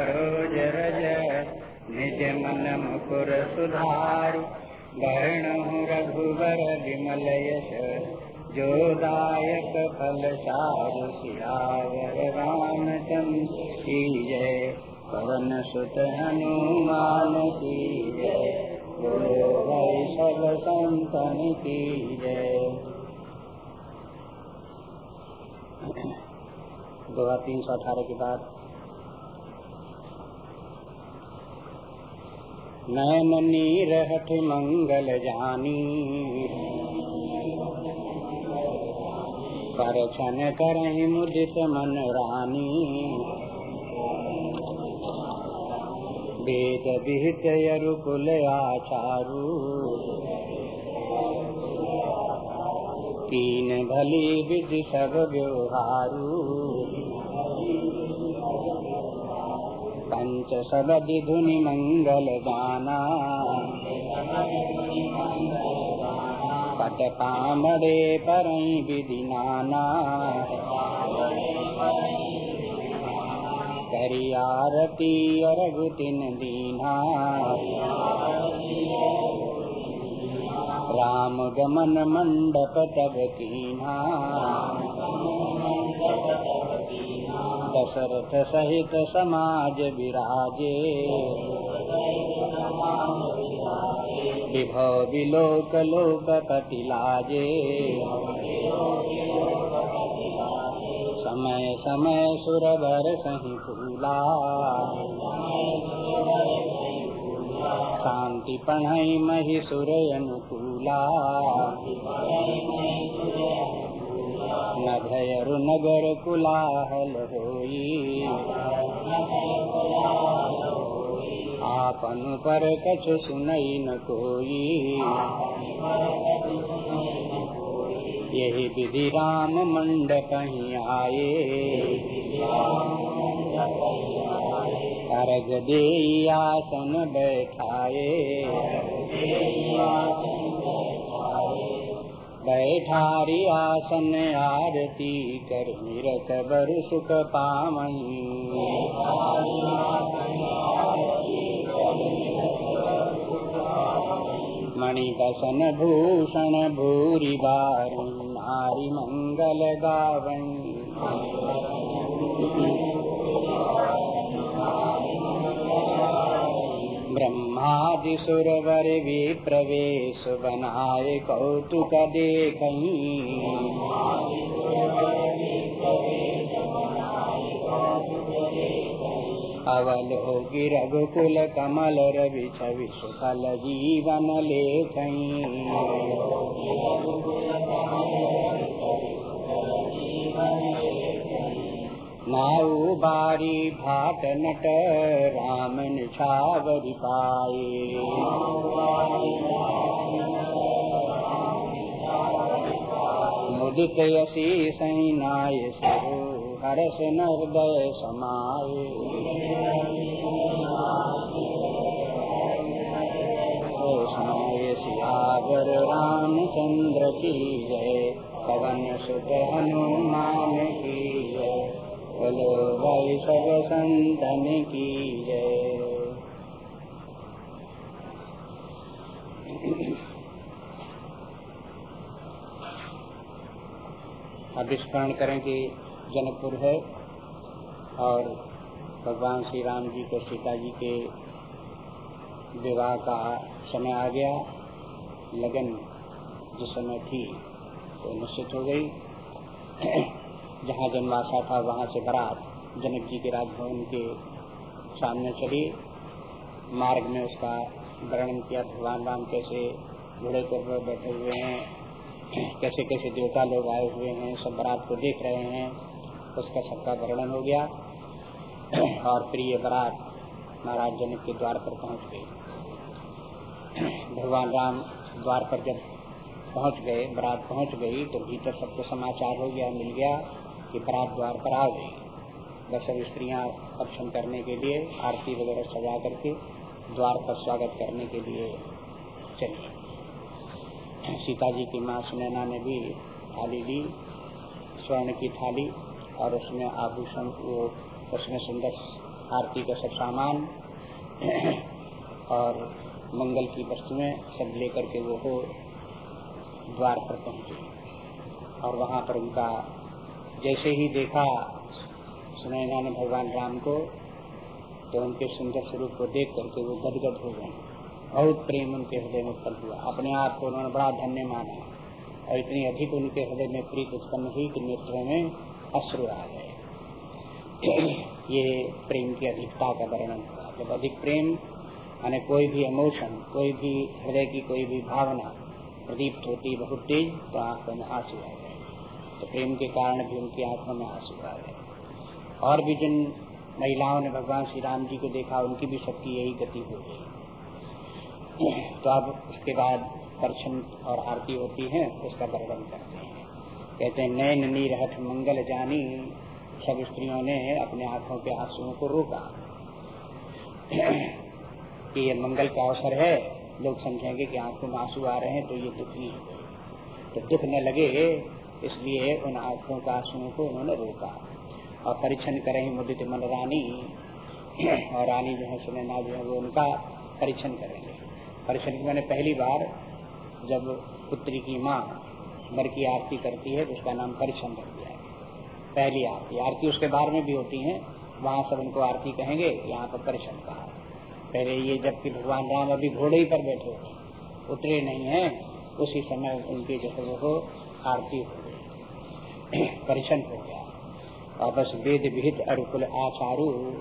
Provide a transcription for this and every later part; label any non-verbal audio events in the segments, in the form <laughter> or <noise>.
रोज, रज। निज मन मुकुर सुधारि। वर्ण रघुवर विमल यश। जो दायक फल चारु सियावर रामचंद्र की जय। पवन सुत हनुमान की जय। सब संतन की जय। दो तीन सौ अठारह के बाद नयन नीरहठ मंगल जानी पर छन मुदित मन रानी वेद विहित यरुकुल आचारू। तीन भली विधि सब व्यवहारू। पंच सबदि धुनि मंगल गाना पट पामड़े पर विधि नाना करियारती अरग तिन दीना राम गमन मंडप तब कीना दशरथ सहित समाज विराजे। विभव विलोक लोकपति लाजे समय समय सुरवर सही फूला शांति पढ़ई मही सुर अनुकूला। न भयरु नगर कुलाहल होई। आपन पर कछु सुनई न कोई। यही विधि राम मंडप आए। अर्घ दे आसन बैठाए। बैठारी आसन आरती कर निरत बर सुख पामई मणिकसन भूषण भूरि बार, नारी मंगल गावन ब्रह्मादि सुरवर भी प्रवेश बनाए कौतुक देख अवल होगी रघुकुल कमल रवि छवि सुखल जीवन लेख नाऊ बारी भाट नट राम निछावरी पाए। मुदित यशी सैनाय सरो, हरस नृदय समाये। समाये सियावर रामचंद्र की जय, पवन सुत हनुमान की जय। बोलो सब संतन की जय। अब स्मरण करें कि जनकपुर है और भगवान श्री राम जी को सीता जी के विवाह का समय आ गया। लगन जिस समय थी तो निश्चित हो गई। जहाँ जन्माशा था, वहाँ से बरात जनक जी के राजभवन के सामने चली। मार्ग में उसका वर्णन किया, भगवान राम कैसे घोड़े पर बैठे हुए हैं? कैसे कैसे देवता लोग आए हुए हैं? सब बरात को देख रहे हैं। उसका सबका वर्णन हो गया और प्रिय बरात महाराज जनक के द्वार पर पहुँच गई भगवान राम द्वार पर जब पहुँच गए, बरात पहुँच गई तो भीतर सबको समाचार हो गया, मिल गया। कि द्वार पर आ गई बस अब स्त्रियाँ दर्शन करने के लिए, आरती वगैरह सजा करके द्वार पर स्वागत करने के लिए चली सीता जी की माँ सुनैना ने भी थाली ली, स्वर्ण की थाली, और उसमें आभूषण, वो उसमें सुंदर आरती का सब सामान, और मंगल की वस्तुएँ सब लेकर के वो द्वार पर पहुँचे। और वहाँ पर उनका जैसे ही देखा सुनैना ने भगवान राम को तो उनके सुंदर स्वरूप को देख करके वो गदगद हो गए। बहुत प्रेम उनके हृदय में उत्पन्न हुआ। अपने आप को उन्होंने बड़ा धन्य माना। और इतनी अधिक उनके हृदय में प्रीत उत्पन्न हुई कि नेत्रों में अश्रु आ गए। <clears throat> ये प्रेम की अधिकता का वर्णन हुआ। जब अधिक प्रेम यानी कोई भी इमोशन कोई भी हृदय की कोई भी भावना प्रदीप्त होती, बहुत तेज तो आँखों में आँसू आ गए। तो प्रेम के कारण भी उनकी आँखों में आँसू आ गए। और भी जिन महिलाओं ने भगवान श्री राम जी को देखा, उनकी भी सबकी यही गति हो गई। तो अब उसके बाद परछन और आरती होती है, उसका वर्णन करते हैं। कहते हैं नैन नीरहठ मंगल जानी, सब स्त्रियों ने अपने आँखों के आंसुओं को रोका। कि ये मंगल का अवसर है, लोग समझेंगे कि आँखों में आँसू आ रहे हैं तो ये दुखी है। तो दुख न लगे इसलिए उन आँखों का, आंसुओं को उन्होंने रोका। और परीक्षण करें मुदित मन रानी। और रानी जो है, सुनैना जो है, वो उनका परीक्षण करेंगे। परीक्षण मैंने पहली बार जब पुत्री की माँ मर की आरती करती है तो उसका नाम परीक्षण रख दिया है। पहली आरती। आरती उसके बार में भी होती है। वहाँ सब उनको आरती कहेंगे, यहाँ पर परीक्षण कहा पहले ये जबकि भगवान राम अभी घोड़े ही पर बैठे उतरे नहीं है, उसी समय उनकी जो है, वो आरती हो <clears throat> परीक्षण हो गया। और बस वेद विहित अरुकुल आचारू।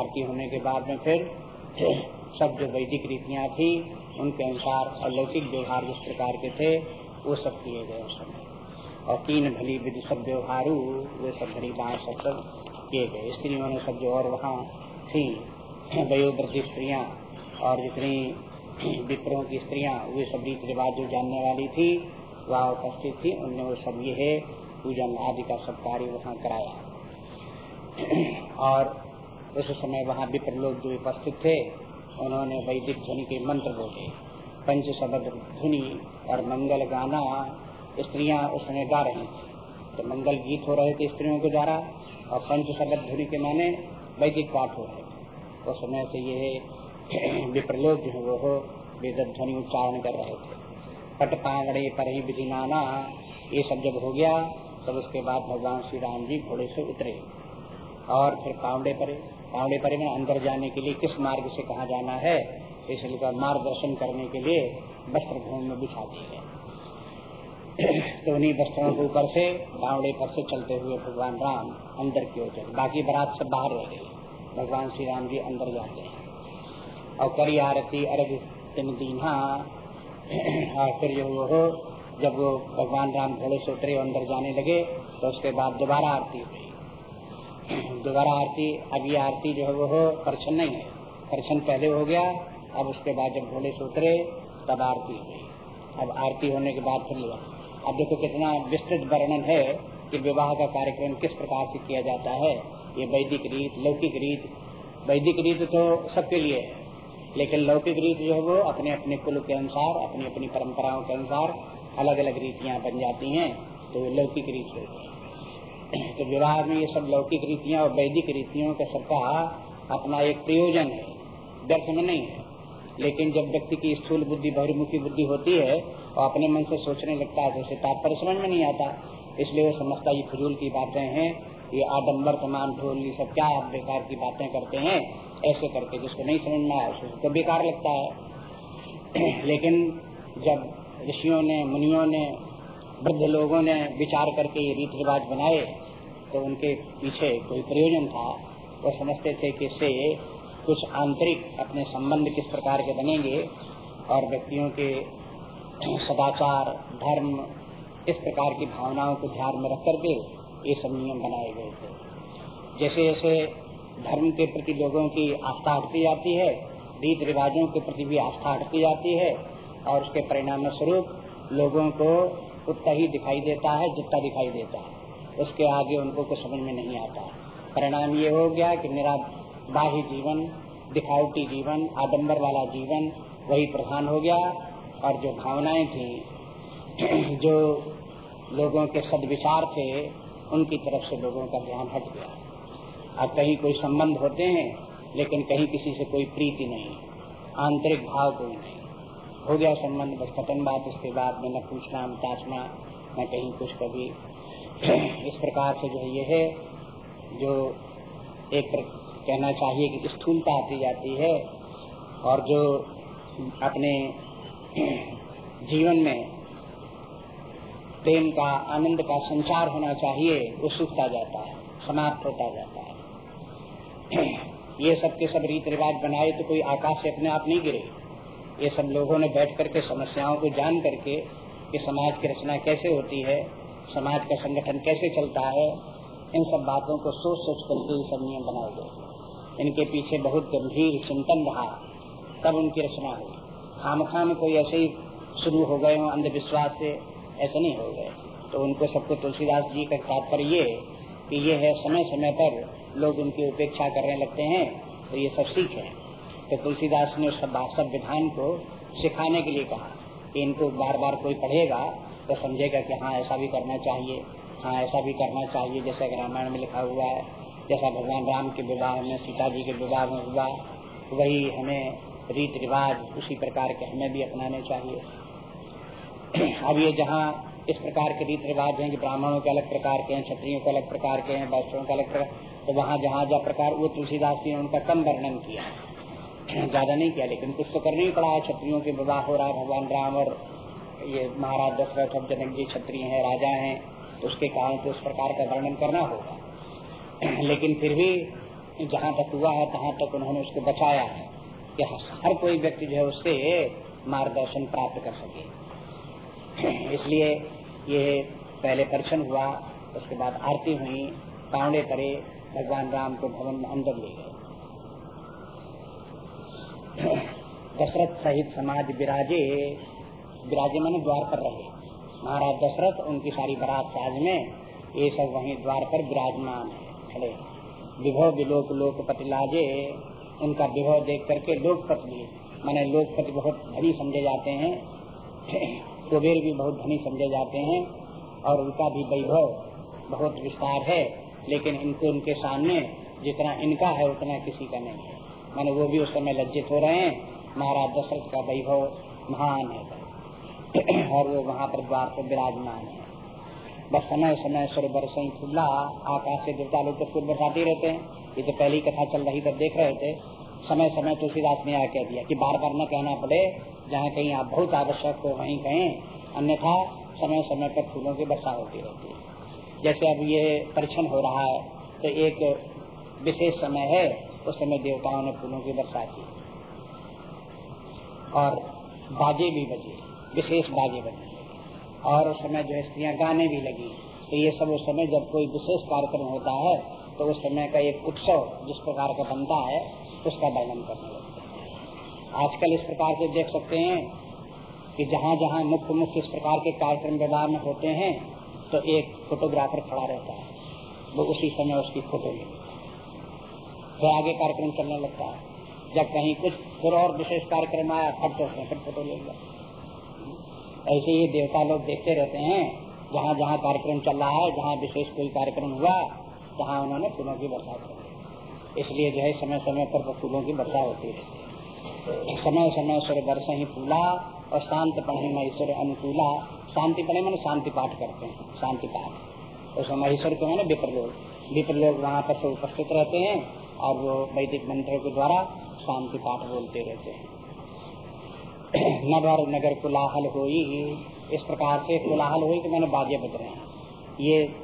आरती होने के बाद में फिर <clears throat> सब जो वैदिक रीतियाँ थी, उनके अनुसार अलौकिक व्यवहार जिस प्रकार के थे, वो सब किए गए उस समय। और तीन भली विधि सब व्यवहारू, वे सब भली बात सब सब किए गए। स्त्रियों ने सब जो और वहाँ थी, <clears throat> वयोवृद्धि स्त्रियाँ और जितनी विप्रों की स्त्रियाँ, वे सब रीति रिवाज जो जानने वाली थी, वहाँ उपस्थित थी उनने वो सब ये है पूजन आदि का सब कार्य वहाँ कराया। और उस समय वहाँ विप्र लोग जो उपस्थित थे, उन्होंने वैदिक ध्वनि के मंत्र बोले। पंच शब्द ध्वनि और मंगल गाना स्त्रियाँ उस समय गा रही थी। तो मंगल गीत हो रहे थे स्त्रियों के द्वारा और पंच शब्द ध्वनि के माने वैदिक पाठ हो रहे थे। उस समय से ये <clears throat> विप्रलोक जो है, वो वेद ध्वनि उच्चारण कर रहे थे। पट पावड़े पर ही विधि नाना, ये सब जब हो गया तब उसके बाद भगवान श्री राम जी घोड़े से उतरे और फिर पावड़े परे पावड़े परे में अंदर जाने के लिए किस मार्ग से कहा जाना है इसलिए का मार्गदर्शन करने के लिए वस्त्र भूमि में बिछा दिए गए। तो उन्हीं वस्त्रों के ऊपर से, पावड़े पर से चलते हुए भगवान राम अंदर की ओर चले। बाकी बारात सब बाहर रह गई। भगवान श्री राम जी अंदर जाते हैं। और करी आरती अरग तीन दीना और फिर जो वो जब वो भगवान राम घोड़े से उतरे अंदर जाने लगे तो उसके बाद दोबारा आरती हुई। <clears throat> दोबारा आरती, अब ये आरती जो है वो हो परछन नहीं है। परछन पहले हो गया, अब उसके बाद जब घोड़े से उतरे तब आरती हुई। अब आरती होने के बाद फिर लिया अब देखो कितना विस्तृत वर्णन है कि विवाह का कार्यक्रम किस प्रकार से किया जाता है। ये वैदिक रीत, लौकिक रीत। वैदिक रीत तो सबके लिए है, लेकिन लौकिक रीत जो है वो अपने अपने कुल के अनुसार अपनी अपनी परंपराओं के अनुसार अलग अलग रीतियाँ बन जाती हैं तो लौकिक रीत होती है। तो विवाह में ये सब लौकिक रीतियाँ और वैदिक रीतियों का सबका अपना एक प्रयोजन है। व्यर्थ में नहीं है। लेकिन जब व्यक्ति की स्थूल बुद्धि बहुमुखी बुद्धि होती है और अपने मन से सोचने लगता है तो उसे तात्पर्य समझ में नहीं आता। इसलिए वो समझता ये फजूल की बातें हैं, ये आडम्बर तमाम ढोल, ये सब क्या बेकार की बातें करते हैं, ऐसे करके जिसको नहीं समझ में आया उसको बेकार लगता है। लेकिन जब ऋषियों ने, मुनियों ने, वृद्ध लोगों ने विचार करके ये रीति रिवाज बनाए तो उनके पीछे कोई प्रयोजन था। वो समझते थे कि इससे कुछ आंतरिक अपने संबंध किस प्रकार के बनेंगे और व्यक्तियों के सदाचार, धर्म, इस प्रकार की भावनाओं को ध्यान में रख करके ये सब नियम बनाए गए थे। जैसे जैसे धर्म के प्रति लोगों की आस्था हटती जाती है, रीत रिवाजों के प्रति भी आस्था हटती जाती है और उसके परिणाम स्वरूप लोगों को उतना ही दिखाई देता है जितना दिखाई देता है। उसके आगे उनको कुछ समझ में नहीं आता। परिणाम ये हो गया कि मेरा बाह्य जीवन, दिखावटी जीवन आडम्बर वाला जीवन वही प्रधान हो गया और जो भावनाएँ थी, <clears throat> जो लोगों के सदविचार थे, उनकी तरफ़ से लोगों का ध्यान हट गया। अब कहीं कोई संबंध होते हैं, लेकिन कहीं किसी से कोई प्रीति नहीं। आंतरिक भाव कोई नहीं। हो गया संबंध, बस खत्म बात। उसके बाद में न पूछना, न ताछना न कहीं कुछ कभी। <clears throat> इस प्रकार से जो ये है, जो एक कहना चाहिए कि स्थूलता आती जाती है और जो अपने <clears throat> जीवन में प्रेम का, आनंद का संचार होना चाहिए, वो सूखता जाता है, समाप्त होता जाता है। <clears throat> ये सब के सब रीत रिवाज बनाए तो कोई आकाश से अपने आप नहीं गिरे। ये सब लोगों ने बैठ करके समस्याओं को जान करके कि समाज की रचना कैसे होती है, समाज का संगठन कैसे चलता है, इन सब बातों को सोच सोच करके ये सब नियम बनाए गए। इनके पीछे बहुत गंभीर चिंतन रहा, तब उनकी रचना हुई। खाम खाम कोई ऐसे ही शुरू हो गए हो अंधविश्वास से, ऐसे नहीं हो गए। तो उनको सबको तुलसीदास जी का तात्पर्य ये कि ये है समय समय पर लोग उनकी उपेक्षा करने लगते हैं तो ये सब सीख है। तो तुलसीदास ने सब विधान को सिखाने के लिए कहा। कि इनको बार बार कोई पढ़ेगा तो समझेगा कि हाँ ऐसा भी करना चाहिए। हाँ ऐसा भी करना चाहिए। जैसे रामायण में लिखा हुआ है, जैसा भगवान राम के विवाह में, सीता जी के विवाह में हुआ, वही हमें रीत रिवाज उसी प्रकार के हमें भी अपनाने चाहिए। अब ये जहाँ इस प्रकार के रीत रिवाज हैं कि ब्राह्मणों के अलग प्रकार के हैं, क्षत्रियों के अलग प्रकार के हैं वैश्यों का अलग प्रकार तो वहाँ जहाँ जहाँ प्रकार, वो तुलसीदास जी ने उनका कम वर्णन किया। ज़्यादा नहीं किया, लेकिन कुछ तो करना ही पड़ा है। क्षत्रियों के विवाह हो रहा है, भगवान राम और ये महाराज दशरथ अब जनक जी क्षत्रिय है, राजा है तो उसके कारण तो उस प्रकार का वर्णन करना होगा। लेकिन फिर भी जहाँ तक हुआ है, तहाँ तक उन्होंने उसको बचाया है कि हर कोई व्यक्ति जो है उससे मार्गदर्शन प्राप्त कर सके। इसलिए ये पहले परिचन हुआ, उसके बाद आरती हुई, पावड़े करे भगवान राम को भवन अंदर ले गए। दशरथ सहित समाज विराजे विराजे मैंने द्वार पर रहे। महाराज दशरथ, उनकी सारी बरात साज में, ये सब वहीं द्वार पर विराजमान खड़े विभव विलोक लोकपति लाजे उनका विभव देख करके लोकपति मैंने लोकपति बहुत धनी समझे जाते हैं, <clears throat> कुबेर भी बहुत धनी समझे जाते हैं, और उनका भी वैभव बहुत विस्तार है, लेकिन इनको उनके सामने जितना इनका है, उतना किसी का नहीं है। माने वो भी उस समय लज्जित हो रहे हैं। महाराज दशरथ का वैभव महान है। <clears throat> और वो वहाँ पर द्वार पर विराजमान है। बस समय समय सुर बरसई खुला आकाश से देवता लोग फूल बरसाते रहते हैं। ये तो पहली कथा चल रही तब देख रहे थे। समय समय तुलसीदास ने आया कह दिया कि बार बार न कहना पड़े, जहाँ कहीं आप बहुत आवश्यक हो वहीं कहें। अन्यथा समय समय पर फूलों की वर्षा होती रहती है। जैसे अब ये परीक्षण हो रहा है तो एक विशेष समय है। उस समय देवताओं ने फूलों की वर्षा की। और बाजे भी बजे, विशेष बाजे बजे। और उस समय जो स्त्रियाँ गाने भी लगी। तो ये सब उस समय जब कोई विशेष कार्यक्रम होता है तो उस समय का एक उत्सव जिस प्रकार का बनता है, उसका वर्णन करने लगते आजकल इस प्रकार से देख सकते हैं कि जहाँ जहाँ मुख्य मुख्य इस प्रकार के कार्यक्रम व्यवहार में होते हैं तो एक फोटोग्राफर खड़ा रहता है। वो उसी समय उसकी फ़ोटो ले फिर आगे कार्यक्रम चलने लगता है। जब कहीं कुछ फिर और विशेष कार्यक्रम आया फट तो उसने फिर फ़ोटो ले लिया। ऐसे ही देवता लोग देखते रहते हैं, जहाँ जहाँ कार्यक्रम चल रहा है, जहाँ विशेष कोई कार्यक्रम हुआ जहाँ उन्होंने फूलों की वर्षा कर इसलिए जो है समय समय पर फूलों की वर्षा होती है। समय समय सुर वर्ष ही फूला और शांत पढ़े महेश्वर अनुकूला। शांति पढ़े मैंने शांति पाठ करते हैं, शांति पाठ। उसमें महेश्वर के मैंने विप्र लोग विप्र लोग वहाँ पर से उपस्थित रहते हैं और वो वैदिक मंत्रों के द्वारा शांति पाठ बोलते रहते हैं। <clears throat> नगर नगर कुलाहल हुई। इस प्रकार से कुलाहल हुई कि मैंने बाजे बज रहे हैं। ये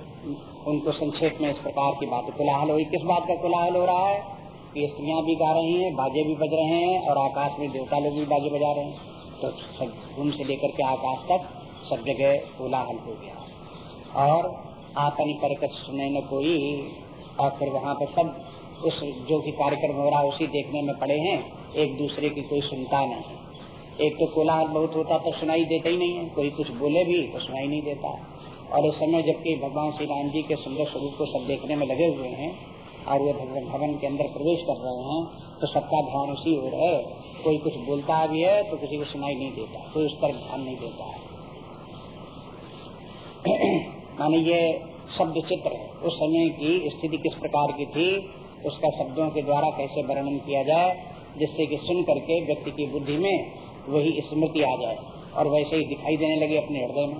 उनको संक्षेप में इस प्रकार की बात कोलाहल हुई, किस बात का कोलाहल हो रहा है? कि स्त्रियाँ भी गा रही हैं, बाजे भी बज रहे हैं और आकाश में देवता लोग भी बाजे बजा रहे हैं। तो सब धूम से लेकर के आकाश तक सब जगह कोलाहल हो गया। और आपन करकट सुने न कोई, और फिर वहाँ पर सब उस जो भी कार्यक्रम हो रहा है, उसी देखने में पड़े हैं। एक दूसरे की कोई सुनता नहीं। एक तो कोलाहल बहुत होता तो सुनाई देता ही नहीं है। कोई कुछ बोले भी तो सुनाई नहीं देता। और इस समय जबकि भगवान श्री राम जी के सुंदर स्वरूप को सब देखने में लगे हुए हैं और वे भवन के अंदर प्रवेश कर रहे हैं तो सबका ध्यान उसी हो रहा है। कोई कुछ बोलता भी है तो किसी को सुनाई नहीं देता। कोई उस पर ध्यान नहीं देता है। <clears throat> माने ये शब्द चित्र उस समय की स्थिति किस प्रकार की थी? उसका शब्दों के द्वारा कैसे वर्णन किया जाए, जिससे कि सुन करके व्यक्ति की बुद्धि में वही स्मृति आ जाए और वैसे ही दिखाई देने लगे अपने हृदय में।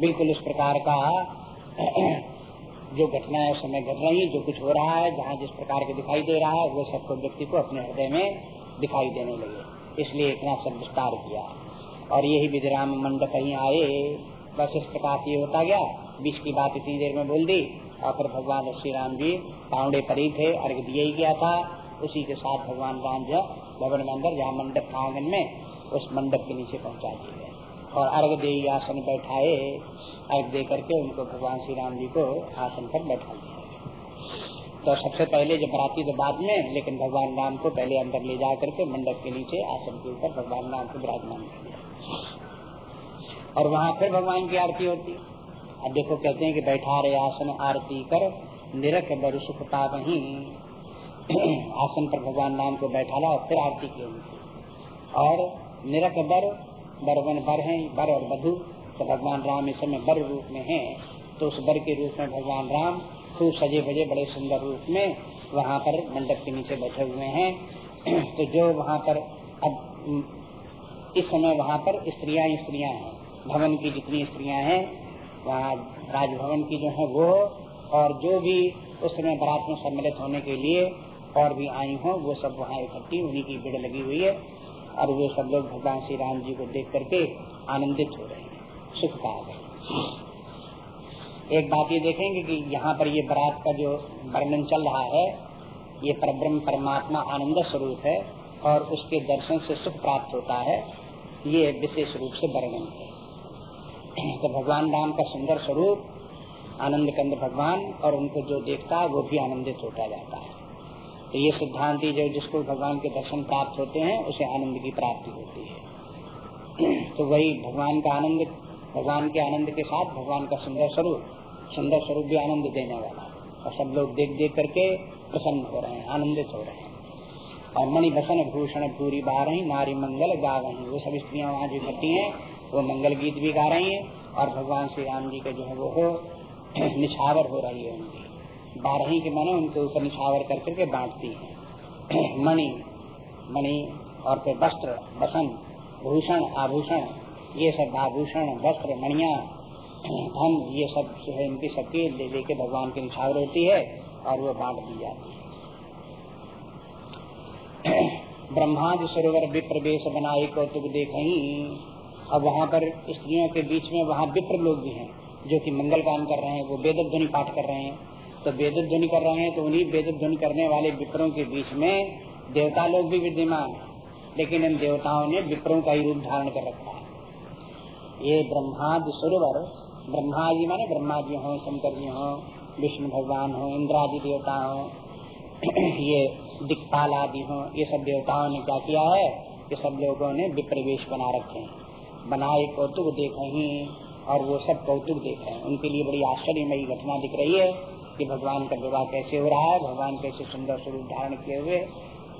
बिल्कुल उस प्रकार का <clears throat> जो घटनाएँ उस समय घट रही जो कुछ हो रहा है, जहाँ जिस प्रकार के दिखाई दे रहा है, वो सबको व्यक्ति को अपने हृदय में दिखाई देने लगे। इसलिए इतना सब विस्तार किया। और यही विधिराम मंडप कहीं आए, बस इस प्रकार से होता गया। बीच की बात इतनी देर में बोल दी और फिर भगवान श्री राम जी पाउंडे परी थे, अर्घ दिए ही गया था। उसी के साथ भगवान राम जो भवन में अंदर, जहाँ मंडप आँगन में, उस मंडप के नीचे पहुँचा दिए गए। और अर्घ दे आसन बैठाए अर्घ दे करके उनको भगवान श्री राम जी को आसन पर बैठा दिया तो सबसे पहले जब बराती तो बाद में, लेकिन भगवान राम को पहले अंदर ले जा करके मंडप के नीचे, आसन के ऊपर भगवान राम को विराजमान कर दिया। और वहाँ फिर भगवान की आरती होती। अब देखो कहते हैं कि बैठा रहे आसन आरती कर, निरख बर सुखता वही आसन पर भगवान राम को बैठा ला और फिर आरती की और निरख बर, बरवन बर है, बर और बधु। तो भगवान राम इस समय बर रूप में है। तो उस बर के रूप में भगवान राम खूब सजे भजे बड़े सुंदर रूप में वहाँ पर मंडप के नीचे बैठे हुए हैं। तो जो वहाँ पर अब, इस समय वहाँ पर स्त्रियाँ स्त्रियाँ हैं। भवन की जितनी स्त्रियाँ हैं वहाँ राजभवन की जो है वो, और जो भी उस समय बरात में सम्मिलित होने के लिए और भी आई हो, वो सब वहाँ इकट्ठी, उन्हीं की भीड़ लगी हुई है। और वो सब लोग भगवान श्री राम जी को देख करके आनंदित हो रहे हैं, सुख पा गए एक बात ये देखेंगे कि यहाँ पर ये बरात का जो वर्णन चल रहा है, ये परब्रह्म परमात्मा आनंद स्वरूप है, और उसके दर्शन से सुख प्राप्त होता है, ये विशेष रूप से वर्णन है। तो भगवान राम का सुंदर स्वरूप आनंद कंद भगवान और उनको जो देखता है, वो भी आनंदित होता जाता है। तो ये सिद्धांति जो, जिसको भगवान के दर्शन प्राप्त होते हैं, उसे आनंद की प्राप्ति होती है। <clears throat> तो वही भगवान का आनंद, भगवान के आनंद के साथ भगवान का सुंदर स्वरूप सुंदर स्वरूप भी आनंद देने वाला और सब लोग देख देख करके प्रसन्न हो रहे हैं, आनंदित हो रहे हैं। और मणि बसन भूषण पूरी गा रही नारी मंगल गा रही वो सब स्त्रियाँ वहाँ जो इकट्ठी हैं वो मंगल गीत भी गा रही हैं और भगवान श्री राम जी के जो है वो हो <clears throat> निछावर हो रही है उनकी। बारह के मैंने उनके ऊपर निछावर कर करके बांटती है। <clears throat> मणि मणि और फिर वस्त्र बसन भूषण, आभूषण, ये सब आभूषण, वस्त्र, मणिया, <clears throat> धन, ये सब जो है इनकी सबकी ले लेके भगवान की निछावर होती है और वो बांट दी जाती है। ब्रह्माज सरोवर विप्र वेश बनाए कौतुक देख अब वहाँ पर स्त्रियों के बीच में वहाँ विप्र लोग भी हैं, जो कि मंगल काम कर रहे हैं, वो वेद ध्वनि पाठ कर रहे हैं। तो वेद ध्वनि कर रहे हैं तो उन्हीं वेद ध्वनि करने वाले विप्रों के बीच में देवता लोग भी विद्यमान लेकिन इन देवताओं ने विप्रों का ही रूप धारण कर रखा है। ये ब्रह्माद सरोवर ब्रह्मा जी माने ब्रह्मा जी हो, शंकर जी हो, विष्णु भगवान हो, इंद्रादि देवता हो, <clears throat> ये दिक्पाल आदि हो, ये सब देवताओं ने क्या किया है? ये सब लोगों ने विप्रवेश बना रखे हैं। बनाए कौतुक देखे और वो सब कौतुक देखे हैं। उनके लिए बड़ी आश्चर्यमयी घटना दिख रही है कि भगवान का विवाह कैसे हो रहा है, भगवान कैसे सुंदर स्वरूप धारण किए हुए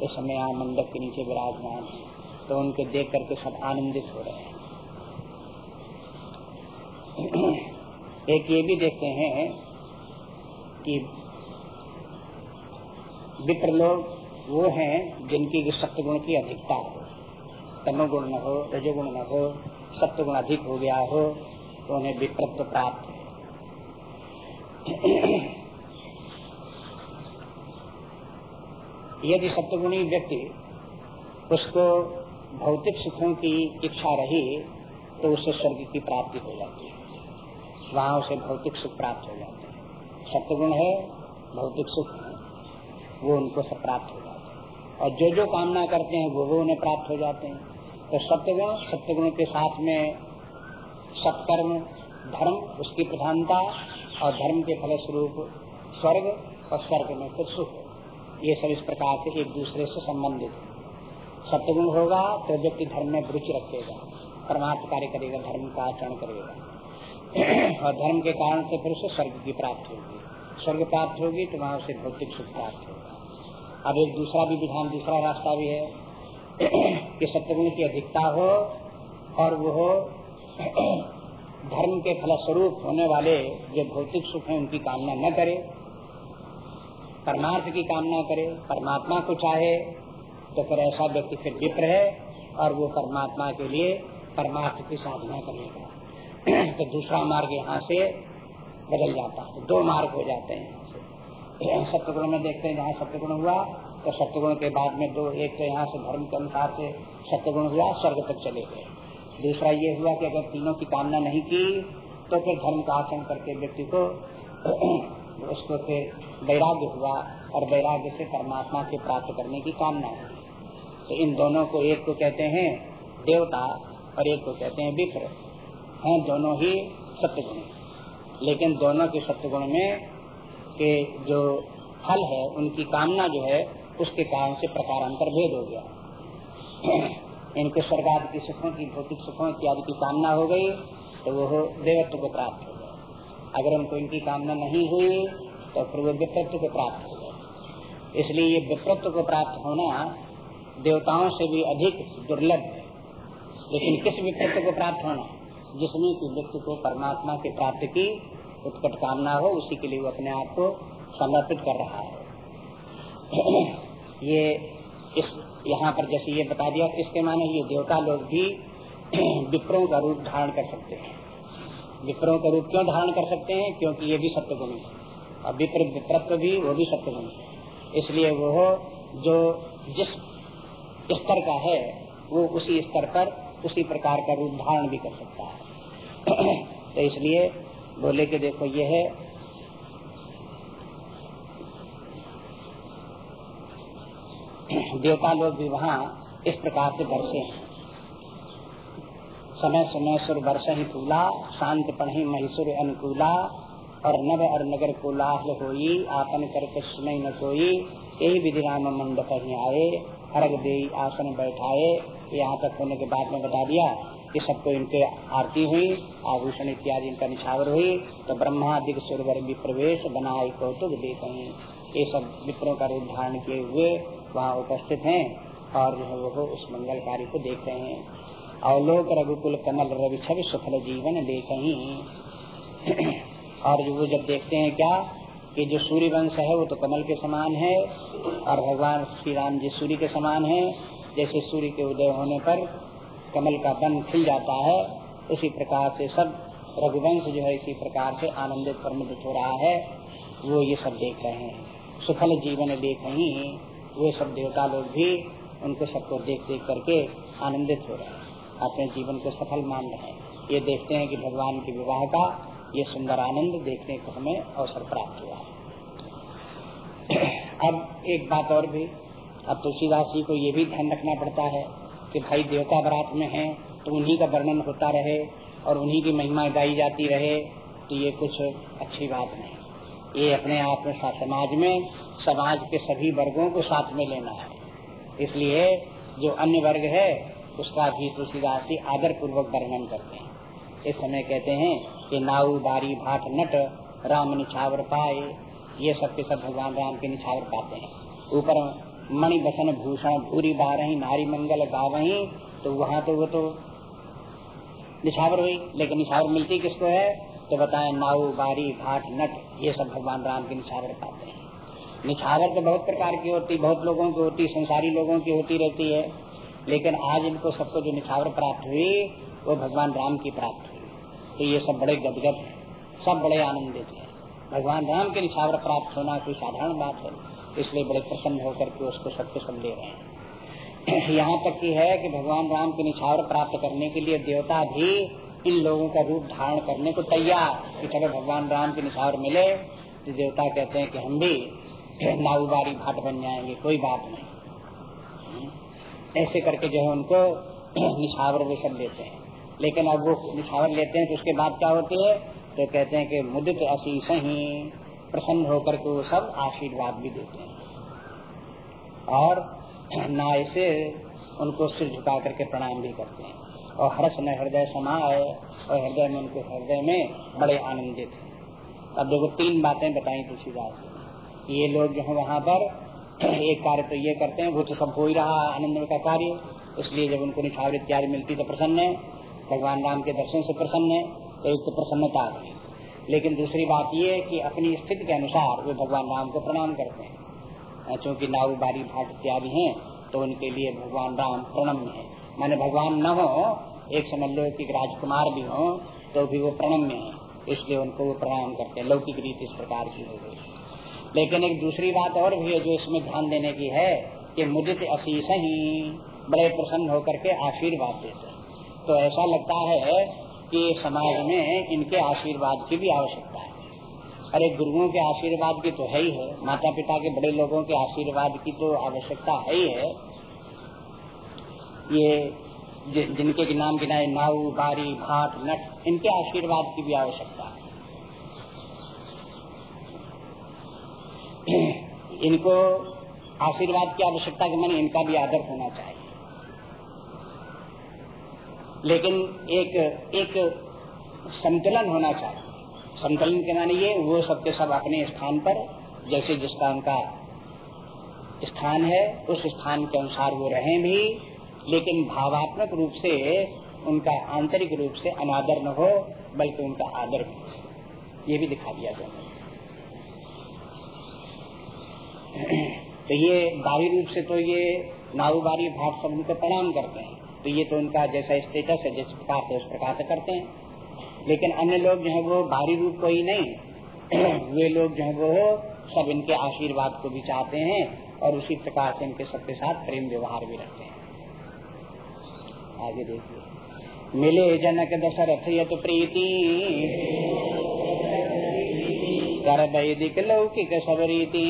इस समय यहाँ मंडप के नीचे विराजमान है। तो उनको देख करके सब आनंदित हो रहे हैं। <clears throat> एक ये भी देखते हैं कि विप्र लोग वो हैं जिनकी सत्य गुण की अधिकता हो। तमोगुण न हो, रजोगुण न हो सत्य गुण अधिक हो गया हो तो उन्हें विप्रत्व प्राप्त है। यदि सत्वगुणी व्यक्ति उसको भौतिक सुखों की इच्छा रही तो उसे स्वर्ग की प्राप्ति हो जाती है। वहाँ उसे भौतिक सुख प्राप्त हो जाते हैं। सत्वगुण है, भौतिक सुख वो उनको सब प्राप्त हो जाते हैं। और जो जो कामना करते हैं वो वो उन्हें प्राप्त हो जाते हैं। तो सत्यगुण सत्यगुण के साथ में सत्कर्म, धर्म, उसकी प्रधानता और धर्म के फलस्वरूप स्वर्ग और स्वर्ग में फिर सुख। ये सब इस प्रकार से एक दूसरे से संबंधित है। सत्यगुण होगा तो व्यक्ति धर्म में रुचि रखेगा, परमार्थ कार्य करेगा, धर्म का आचरण करेगा। और धर्म के कारण से फिर उसे स्वर्ग की प्राप्त होगी। स्वर्ग प्राप्त होगी तो वहाँ उसे भौतिक सुख प्राप्त होगा। अब एक दूसरा भी विधान, दूसरा रास्ता भी है। कि सत्यगुण की अधिकता हो और वो धर्म के फलस्वरूप होने वाले जो भौतिक सुख है, उनकी कामना न करे, परमार्थ की कामना करे, परमात्मा को चाहे तो फिर ऐसा व्यक्ति फिर विप्र है और वो परमात्मा के लिए परमार्थ की साधना करेगा <clears throat> तो दूसरा मार्ग यहाँ से बदल जाता है। दो मार्ग हो जाते हैं सत्यगुण <clears throat> में देखते हैं, जहाँ सत्यगुण हुआ तो सत्यगुण के बाद में दो, एक तो यहाँ से धर्म के अनुसार से सत्यगुण हुआ, स्वर्ग तक चले गए। दूसरा ये हुआ कि अगर तीनों की कामना नहीं की तो फिर धर्म का आचरण करके व्यक्ति को <clears throat> उसको फिर वैराग्य हुआ और वैराग्य से परमात्मा के प्राप्त करने की कामना हुई। तो इन दोनों को एक को कहते हैं देवता और एक को कहते हैं विप्र। हैं दोनों ही सत्यगुण लेकिन दोनों के सत्यगुण में के जो फल है, उनकी कामना जो है उसके कारण से प्रकारांतर भेद हो गया। इनके स्वर्ग आदि की सुखों की, भौतिक सुखों इत्यादि की कामना हो गई तो वो देवत्व को प्राप्त हो गए। अगर उनको इनकी कामना नहीं हुई तो फिर वो विपत्व को प्राप्त हो गए। इसलिए ये विपत्व को प्राप्त होना देवताओं से भी अधिक दुर्लभ है। लेकिन किस विपत्व को प्राप्त होना? जिसमें कि व्यक्ति को परमात्मा की प्राप्ति की उत्कट कामना हो, उसी के लिए वो अपने आप को समर्पित कर रहा है। ये इस, यहाँ पर जैसे ये बता दिया इसके माने ये देवता लोग भी <clears throat> विप्रों का रूप धारण कर सकते हैं। विप्रों का रूप क्यों धारण कर सकते हैं? क्योंकि ये भी सत्य गुण है। और विप्र, विप्रत्व भी, वो भी सत्य गुण है। इसलिए वो जो जिस स्तर का है, वो उसी स्तर पर, उसी प्रकार का रूप धारण भी कर सकता है। <clears throat> तो इसलिए बोले के देखो, ये है देवता लोग भी वहाँ इस प्रकार से बरसे हैं। समय समय सुर वर्ष ही फूला शांत पढ़ी महिसुर अनुकूला, और नव और नगर कोलाहल होई, आपन कर सुनई न कोई यही विधि राम मंडप ही आए अर्घ दे आसन बैठाए, यहाँ तक होने के बाद में बता दिया कि सबको इनके आरती हुई, आभूषण इत्यादि इनका निछावर हुई तो ब्रह्मादिक सुरवर भी प्रवेश, बनाए कौतुक देते हैं। ये सब मित्रों का रूप धारण किए हुए वहाँ उपस्थित हैं और जो है वो उस मंगल कार्य को देख रहे हैं। और लोग रघुकुल कमल रवि छवि सुफल जीवन देख। और जो वो जब देखते हैं क्या? कि जो सूर्य वंश है वो तो कमल के समान है और भगवान श्री राम जी सूर्य के समान है। जैसे सूर्य के उदय होने पर कमल का बन खिल जाता है, उसी प्रकार से सब रघुवंश जो है इसी प्रकार से आनंदित प्रमुदित हो रहा है। वो ये सब देख रहे हैं। सुफल जीवन देख। रही वे सब देवता लोग भी उनको सबको देख देख करके आनंदित हो रहे हैं। अपने जीवन को सफल मान रहे हैं। ये देखते हैं कि भगवान के विवाह का ये सुंदर आनंद देखने को हमें अवसर प्राप्त हुआ है। अब एक बात और भी, अब तुलसीदास जी को ये भी ध्यान रखना पड़ता है कि भाई देवता बरात में है तो उन्हीं का वर्णन होता रहे और उन्हीं की महिमा गाई जाती रहे तो ये कुछ अच्छी बात नहीं। ये अपने आप में समाज में, समाज के सभी वर्गों को साथ में लेना है। इसलिए जो अन्य वर्ग है, उसका भी तुलसीदास जी आदर पूर्वक वर्णन करते हैं। इस समय कहते हैं कि नाऊ बारी भाट नट, राम निछावर पाए। ये सब के सब भगवान राम के निछावर पाते हैं। ऊपर मणि बसन भूषण भूरी बारही, नारी मंगल गावही तो वहाँ तो वो तो निछावर हुई। लेकिन निछावर मिलती किसको है? तो बताए, नाऊ, बारी, घाट, नट, ये सब भगवान राम के निछावर पाते हैं। निछावर तो बहुत प्रकार की होती, बहुत लोगों की होती, संसारी लोगों की होती रहती है, लेकिन आज इनको सबको जो निछावर प्राप्त हुई, वो भगवान राम की प्राप्त हुई। तो ये सब बड़े गदगद है, सब बड़े आनंदित है। भगवान राम के निछावर प्राप्त होना कोई साधारण बात है, इसलिए बड़े प्रसन्न होकर के उसको सबके सब ले रहे हैं। <clears throat> यहाँ तक की है कि भगवान राम के निछावर प्राप्त करने के लिए देवता भी इन लोगों का रूप धारण करने को तैयार, कि चलो भगवान राम के निछावर मिले तो देवता कहते हैं कि हम भी नाउबारी भाट बन जाएँगे, कोई बात नहीं। ऐसे करके जो है उनको निछावर वे सब लेते हैं। लेकिन अब वो निछावर लेते हैं तो उसके बाद क्या होती है? तो कहते हैं कि मुदित अशीष ही प्रसन्न होकर के वो सब आशीर्वाद भी देते हैं। और ना ऐसे उनको सिर झुका करके प्रणाम भी करते हैं। और हर्ष में हृदय समाये और हृदय में उनके हृदय में बड़े आनंदित। है अब देखो, तीन बातें बताई तुलसीदास ये लोग जो है वहाँ पर, एक कार्य तो ये करते हैं, वो तो सब हो ही रहा आनंद का कार्य। इसलिए जब उनको निछावर इत्यादि मिलती तो प्रसन्न है, भगवान राम के दर्शन से प्रसन्न है तो एक तो प्रसन्नता आ गई लेकिन दूसरी बात ये कि अपनी स्थिति के अनुसार वे भगवान राम को प्रणाम करते हैं। चूँकि नाऊ बारी भाट इत्यादि हैं तो उनके लिए भगवान राम प्रणम्य है। माने भगवान न हो एक समझ लो कि राजकुमार भी हो तो भी वो प्रणम्य है। इसलिए उनको वो प्रणाम करते हैं। लौकिक रीति इस प्रकार की हो गई। लेकिन एक दूसरी बात और भी है जो इसमें ध्यान देने की है कि मुदित अशीष ही बड़े प्रसन्न होकर के आशीर्वाद देते हैं। तो ऐसा लगता है कि समाज में इनके आशीर्वाद की भी आवश्यकता है। अरे गुरुओं के आशीर्वाद की तो है ही है। माता पिता के बड़े लोगों के आशीर्वाद की तो आवश्यकता है ही है। ये जिनके नाम गिनाए नाऊ, बारी भाट नट, इनके आशीर्वाद की भी आवश्यकता है। <clears throat> इनको आशीर्वाद की आवश्यकता के मन इनका भी आदर होना चाहिए। लेकिन एक एक संतुलन होना चाहिए। संतुलन के माने ये, वो सबके सब अपने स्थान पर, जैसे जिसका उनका स्थान है, उस स्थान के अनुसार वो रहें भी लेकिन भावात्मक रूप से उनका आंतरिक रूप से अनादर न हो, बल्कि उनका आदर ये भी दिखा दिया गया। <clears throat> तो ये बाहरी रूप से तो ये नाऊबारी भाव सब उनको प्रणाम करते हैं। तो ये तो उनका जैसा स्टेटस है, जिस प्रकार से उस प्रकार से करते हैं। लेकिन अन्य लोग जो है वो बाहरी रूप को ही नहीं। <clears throat> वे लोग जो है वो सब इनके आशीर्वाद को भी चाहते हैं और उसी प्रकार से इनके सबके साथ प्रेम व्यवहार भी रखते हैं। आगे देखिए। मिले जनक दशरथ यत प्रीति। कर वैदिक लौकिक सब रीति।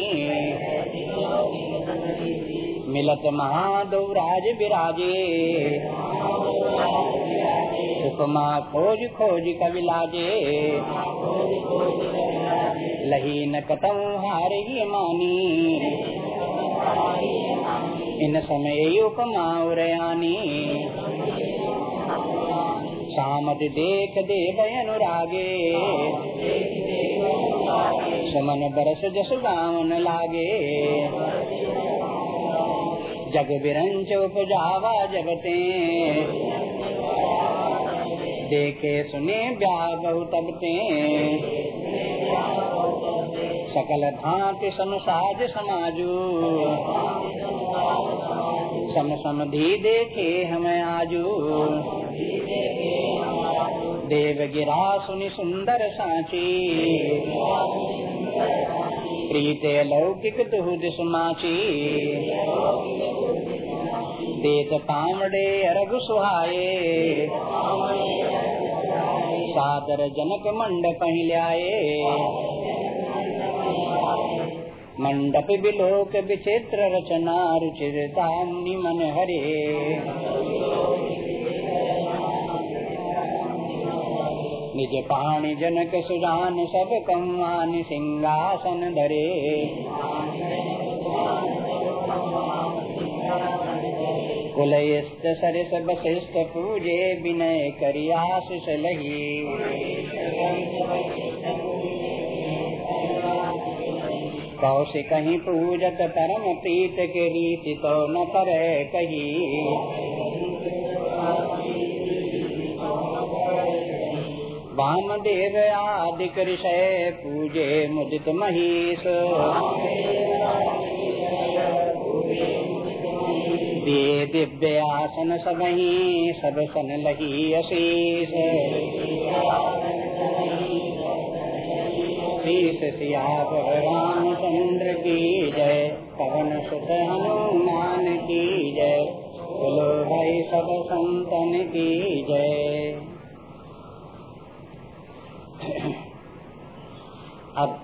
मिलत महादौराज विराजे उपमा खोज खोज कविलाजे। लही न कतम हार ही मानी। इन समय उपमा उरयानी सामत देख देव अनुरागे सुमन बरस जस गावन लागे जग बिरंच उपजावा जगते देखे सुने ब्याह बहुत सकल भांति समसाज समाजू सम समधि देखे हमें आजू। देव गिरा सुनि सुंदर सांची। प्रीते लौकिक तुहु दिसमाची देत पामडे अरग सुहाये। सादर जनक मंडप ल्याए मंडप बिलोक विचित्र रचना रुचिरता मन हरे निज पाणी जनक सुजान सब कमान सिंहासन धरे। कुलयस्त सरस वशिष्ठ पूजे विनय करियाशिष लही कौशिक कहीं पूजत परम प्रीत के रीति तो न करे कही। वामदेव आदि ऋषय पूजे मुदित महीश। दिव्य आसन सब ही सब सन लही अशीष शीश सियावर रामचंद्र की जय। पवन सुत हनुमान की जय बोलो भाई सब संतन की जय अब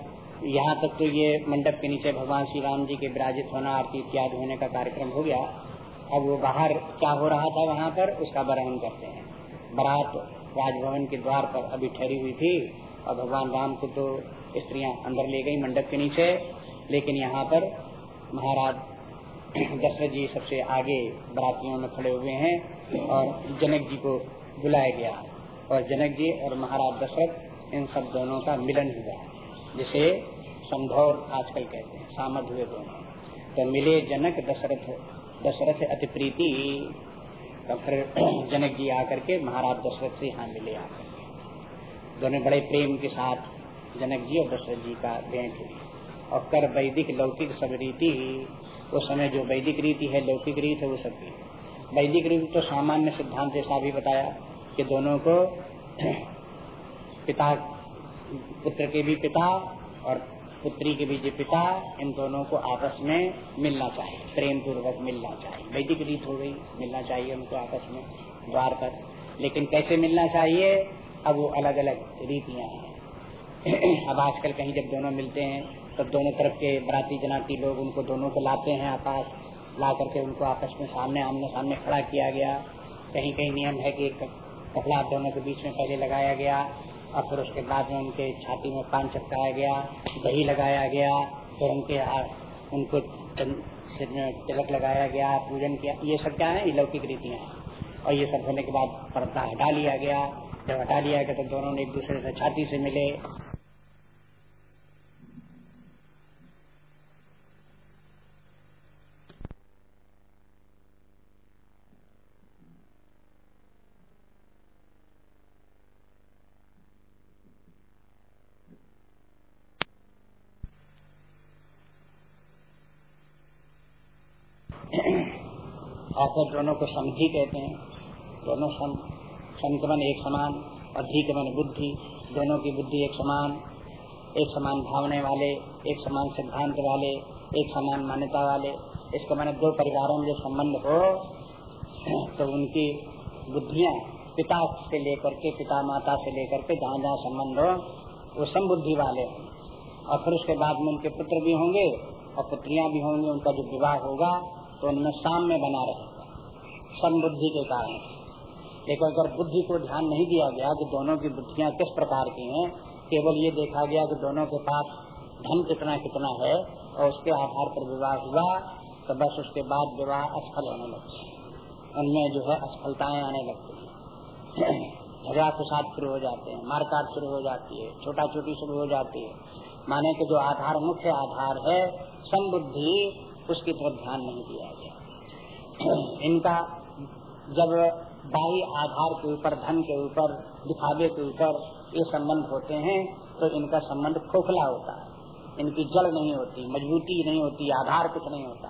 यहाँ तक तो ये मंडप के नीचे भगवान श्री राम जी के विराजित होना आरती इत्यादि होने का कार्यक्रम हो गया। अब वो बाहर क्या हो रहा था वहाँ पर, उसका वर्णन करते हैं। बारात राजभवन के द्वार पर अभी ठहरी हुई थी। और भगवान राम को तो स्त्रियाँ अंदर ले गई मंडप के नीचे, लेकिन यहाँ पर महाराज <clears throat> दशरथ जी सबसे आगे बरातियों में खड़े हुए हैं और जनक जी को बुलाया गया। और जनक जी और महाराज दशरथ, इन सब दोनों का मिलन हुआ, जिसे संभव आजकल कहते हैं सामद हुए दोनों। तो मिले जनक दशरथ दशरथ अति प्रीति। तो फिर <clears throat> जनक जी आकर के महाराज दशरथ से यहाँ मिले आकर। दोनों बड़े प्रेम के साथ जनक जी और दशरथ जी का भेंट हुई और कर वैदिक लौकिक सब रीति ही उस समय जो वैदिक रीति है, लौकिक रीत है, वो सब भी वैदिक रीति तो सामान्य सिद्धांत ऐसा भी बताया कि दोनों को <clears throat> पिता, पुत्र के भी पिता और पुत्री के भी जो पिता, इन दोनों को आपस में मिलना चाहिए प्रेम पूर्वक मिलना चाहिए। वैदिक रीत हो गई, मिलना चाहिए उनको आपस में, द्वार पर। लेकिन कैसे मिलना चाहिए? अब वो अलग अलग रीतियाँ हैं। <clears throat> अब आजकल कहीं जब दोनों मिलते हैं तो दोनों तरफ़ के बराती जनाती लोग उनको दोनों को लाते हैं आकाश ला करके उनको आपस में सामने आमने सामने खड़ा किया गया। कहीं कहीं नियम है कि कपड़ा दोनों के बीच में पहले लगाया गया, और फिर उसके बाद में उनके छाती में पान चपकाया गया, दही लगाया गया, फिर उनके उनको सिर में तिलक लगाया गया, पूजन किया। ये सब क्या है? लौकिक रीतियाँ हैं। और ये सब होने के बाद पर्दा हटा लिया गया। जब हटा लिया गया तो दोनों ने एक दूसरे से छाती से मिले। फिर दोनों को समझी कहते हैं। दोनों समकमन एक समान मन बुद्धि, दोनों की बुद्धि एक समान एक समान भावने वाले, एक समान सिद्धांत वाले, एक समान मान्यता वाले, इसके मैंने दो परिवारों में संबंध हो तो उनकी बुद्धियाँ पिता से लेकर के, पिता माता से लेकर के जहाँ जहाँ संबंध हो, वो समबुद्धि वाले और फिर उसके बाद में उनके पुत्र भी होंगे, और पुत्रियाँ भी होंगी, उनका जो विवाह होगा तो उनमें साम्य बना रहेगा, समबुद्धि के कारण। लेकिन अगर बुद्धि को ध्यान नहीं दिया गया कि दोनों की बुद्धियाँ किस प्रकार की हैं, केवल ये देखा गया कि दोनों के पास धन कितना कितना है और उसके आधार पर विवाह हुआ तो बस उसके बाद विवाह असफल होने लगते हैं। उनमें जो है असफलताएँ आने लगती है। झगड़ा फसाद शुरू हो जाते हैं, मारकाट शुरू हो जाती है छोटा छोटी शुरू हो जाती है। माने कि जो आधार, मुख्य आधार है समबुद्धि उसकी तरफ़ ध्यान नहीं दिया गया। इनका जब बाही आधार के ऊपर, धन के ऊपर, दिखावे के ऊपर ये संबंध होते हैं तो इनका संबंध खोखला होता है। इनकी जड़ नहीं होती, मजबूती नहीं होती, आधार कुछ नहीं होता।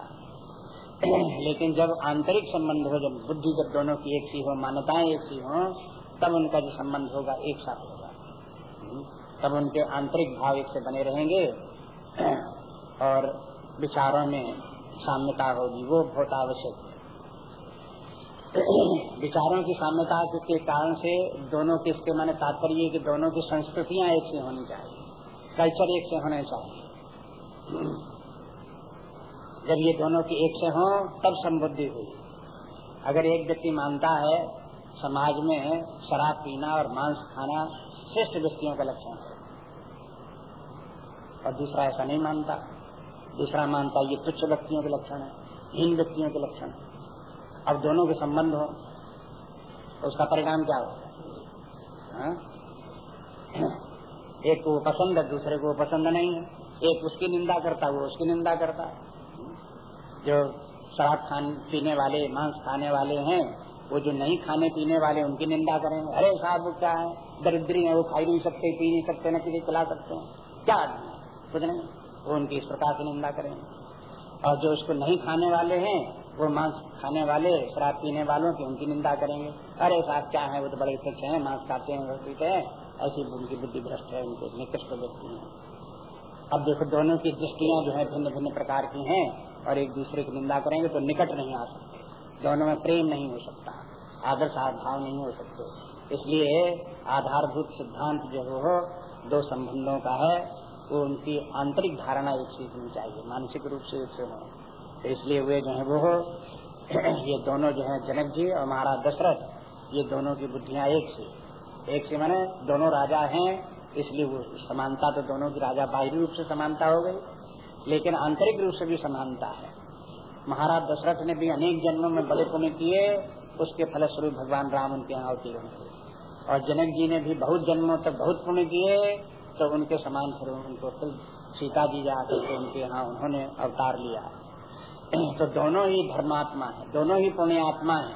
<clears throat> लेकिन जब आंतरिक संबंध हो, जब बुद्धि जब दोनों की एक सी हो, मान्यताएँ एक सी हो, तब उनका जो संबंध होगा, एक साथ होगा। तब उनके आंतरिक भाव एक से बने रहेंगे। <clears throat> और विचारों में साम्यता होगी, वो बहुत आवश्यक विचारों की साम्यता के कारण से दोनों के इसके माने तात्पर्य कि दोनों की संस्कृतियाँ एक से होनी चाहिए। कल्चर एक से होने चाहिए। जब ये दोनों की एक से हो, तब समृद्धि हुई अगर एक व्यक्ति मानता है, समाज में शराब पीना और मांस खाना श्रेष्ठ व्यक्तियों का लक्षण है, और दूसरा ऐसा नहीं मानता, दूसरा मानता ये तुच्छ व्यक्तियों के लक्षण है, हीन व्यक्तियों के लक्षण है। अब दोनों के संबंध हो तो उसका परिणाम क्या होता है? एक को पसंद है, दूसरे को पसंद नहीं है। एक उसकी निंदा करता वो उसकी निंदा करता जो शराब खान, पीने वाले, मांस खाने वाले हैं, वो जो नहीं खाने पीने वाले, उनकी निंदा करेंगे। अरे साहब, वो क्या है? दरिद्री है, वो खाई नहीं सकते, पी नहीं सकते, न किसी खिला सकते हैं। क्या कुछ नहीं। वो उनकी इस प्रकार की निंदा करेंगे। और जो उसको नहीं खाने वाले हैं वो मांस खाने वाले, शराब पीने वालों की उनकी निंदा करेंगे। अरे साहब, क्या है? वो तो बड़े तुच्छ हैं, मांस खाते हैं पीते हैं। ऐसी उनकी बुद्धि भ्रष्ट है, उनके निकृष्ट व्यक्ति है। अब देखो, दोनों की दृष्टियाँ जो है भिन्न भिन्न प्रकार की हैं, और एक दूसरे की निंदा करेंगे तो निकट नहीं आ सकते। दोनों में प्रेम नहीं हो सकता, आदर्श भाव नहीं हो सकते। इसलिए आधारभूत सिद्धांत जो हो दो संबंधों का है, वो उनकी आंतरिक धारणा एक सी होनी चाहिए, मानसिक रूप से एक से हो तो इसलिए वे जो है वो <clears throat> ये दोनों जो है जनक जी और महाराज दशरथ, ये दोनों की बुद्धियाँ एक सी। एक से मैंने दोनों राजा हैं, इसलिए वो समानता तो दोनों की राजा बाहरी रूप से समानता हो गई, लेकिन आंतरिक रूप से भी समानता है। महाराज दशरथ ने भी अनेक जन्मों में बड़े पुण्य किए, उसके फलस्वरूप भगवान राम उनके यहाँ अवतीर्ण हुए। और जनक जी ने भी बहुत जन्मों तक बहुत पुण्य किए तो उनके समान फिर उनको फिर सीता जी जाकर उनके यहाँ उन्होंने अवतार लिया। तो दोनों ही धर्मात्मा है, दोनों ही पुण्यात्मा है।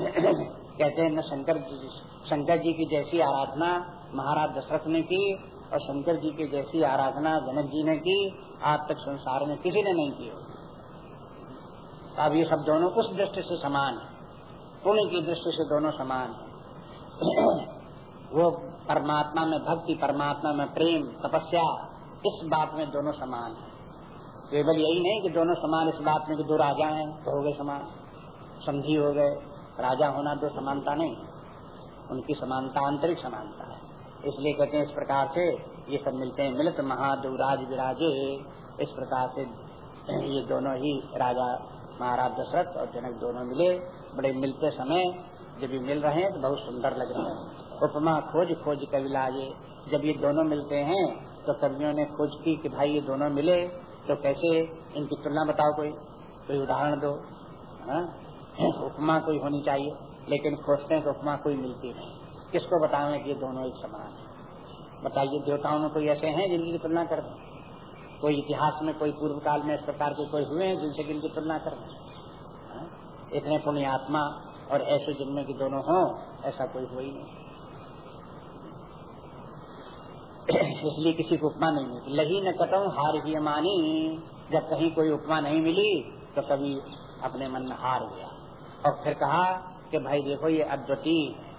<clears throat> कहते हैं न, शंकर जी शंकर जी की जैसी आराधना महाराज दशरथ ने की और शंकर जी की जैसी आराधना जनक जी ने की, आज तक संसार में किसी ने नहीं की अब ये सब दोनों उस दृष्टि से समान है। पुण्य की दृष्टि से दोनों समान है। <clears throat> वो परमात्मा में भक्ति, परमात्मा में प्रेम, तपस्या, इस बात में दोनों समान है। केवल यही नहीं कि दोनों समान इस बात में कि दो राजा हैं तो हो गए समान। संधि हो गए। राजा होना दो समानता नहीं, उनकी समानता आंतरिक समानता है। इसलिए कहते हैं इस प्रकार से ये सब मिलते हैं मिलित महादुराज विराजे। इस प्रकार से ये दोनों ही राजा महाराज दशरथ और जनक दोनों मिले। बड़े मिलते समय जब ये मिल रहे हैं तो बहुत सुंदर लग रहे हैं। उपमा खोज खोज कवि लाजे जब ये दोनों मिलते हैं तो कवियों ने खोज की कि भाई ये दोनों मिले तो कैसे इनकी तुलना बताओ कोई? कोई उदाहरण दो हाँ? उपमा कोई होनी चाहिए, लेकिन खोजते हैं तो उपमा कोई मिलती नहीं। किसको बतावे कि ये दोनों एक समान है? बताइए, देवताओं में कोई ऐसे हैं जिनकी तुलना कर दें? कोई इतिहास में, कोई पूर्व काल में इस प्रकार के कोई हुए हैं जिनसे जिनकी तुलना कर हाँ? इतने पुण्य आत्मा और ऐसे जिनमें की दोनों हों, ऐसा कोई हो ही नहीं। <coughs> इसलिए किसी को उपमा नहीं मिली। लही न कटऊ हार ही मानी जब कहीं कोई उपमा नहीं मिली तो कभी अपने मन में हार गया। और फिर कहा कि भाई देखो ये अद्वितीय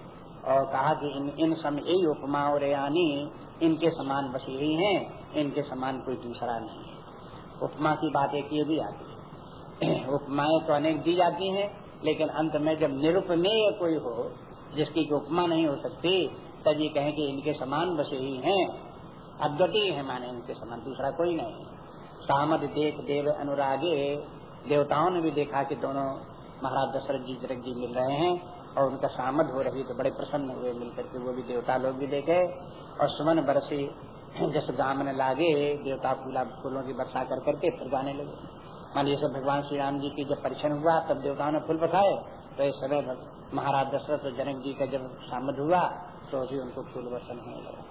और कहा कि इन इन सम यही उपमा और यानी, इनके समान बस यही है, इनके समान कोई दूसरा नहीं है। उपमा की बात एक ये भी आती है। <coughs> उपमाएँ तो अनेक दी जाती हैं, लेकिन अंत में जब निरुपमेय कोई हो, जिसकी उपमा नहीं हो सकती तब ये कहें कि इनके समान बस यही है। अद्वितीय है माने इनके समान, दूसरा कोई नहीं। सामद देख देव अनुरागे, देवताओं ने भी देखा कि दोनों महाराज दशरथ जी जनक जी मिल रहे हैं और उनका सामद हो रही तो बड़े प्रसन्न हुए मिलकर के वो भी देवता लोग भी देखे। और सुमन बरसी, जस गाम लागे, देवता फूला फूलों की वर्षा कर करके फिर जाने लगे। मान लीजिए भगवान श्री राम जी की जब परीक्षण हुआ, तब देवताओं ने फूल बसाए तो इस समय महाराज दशरथ और जनक जी का जब सामद हुआ तो भी उनको फूल वर्षण होने लगा।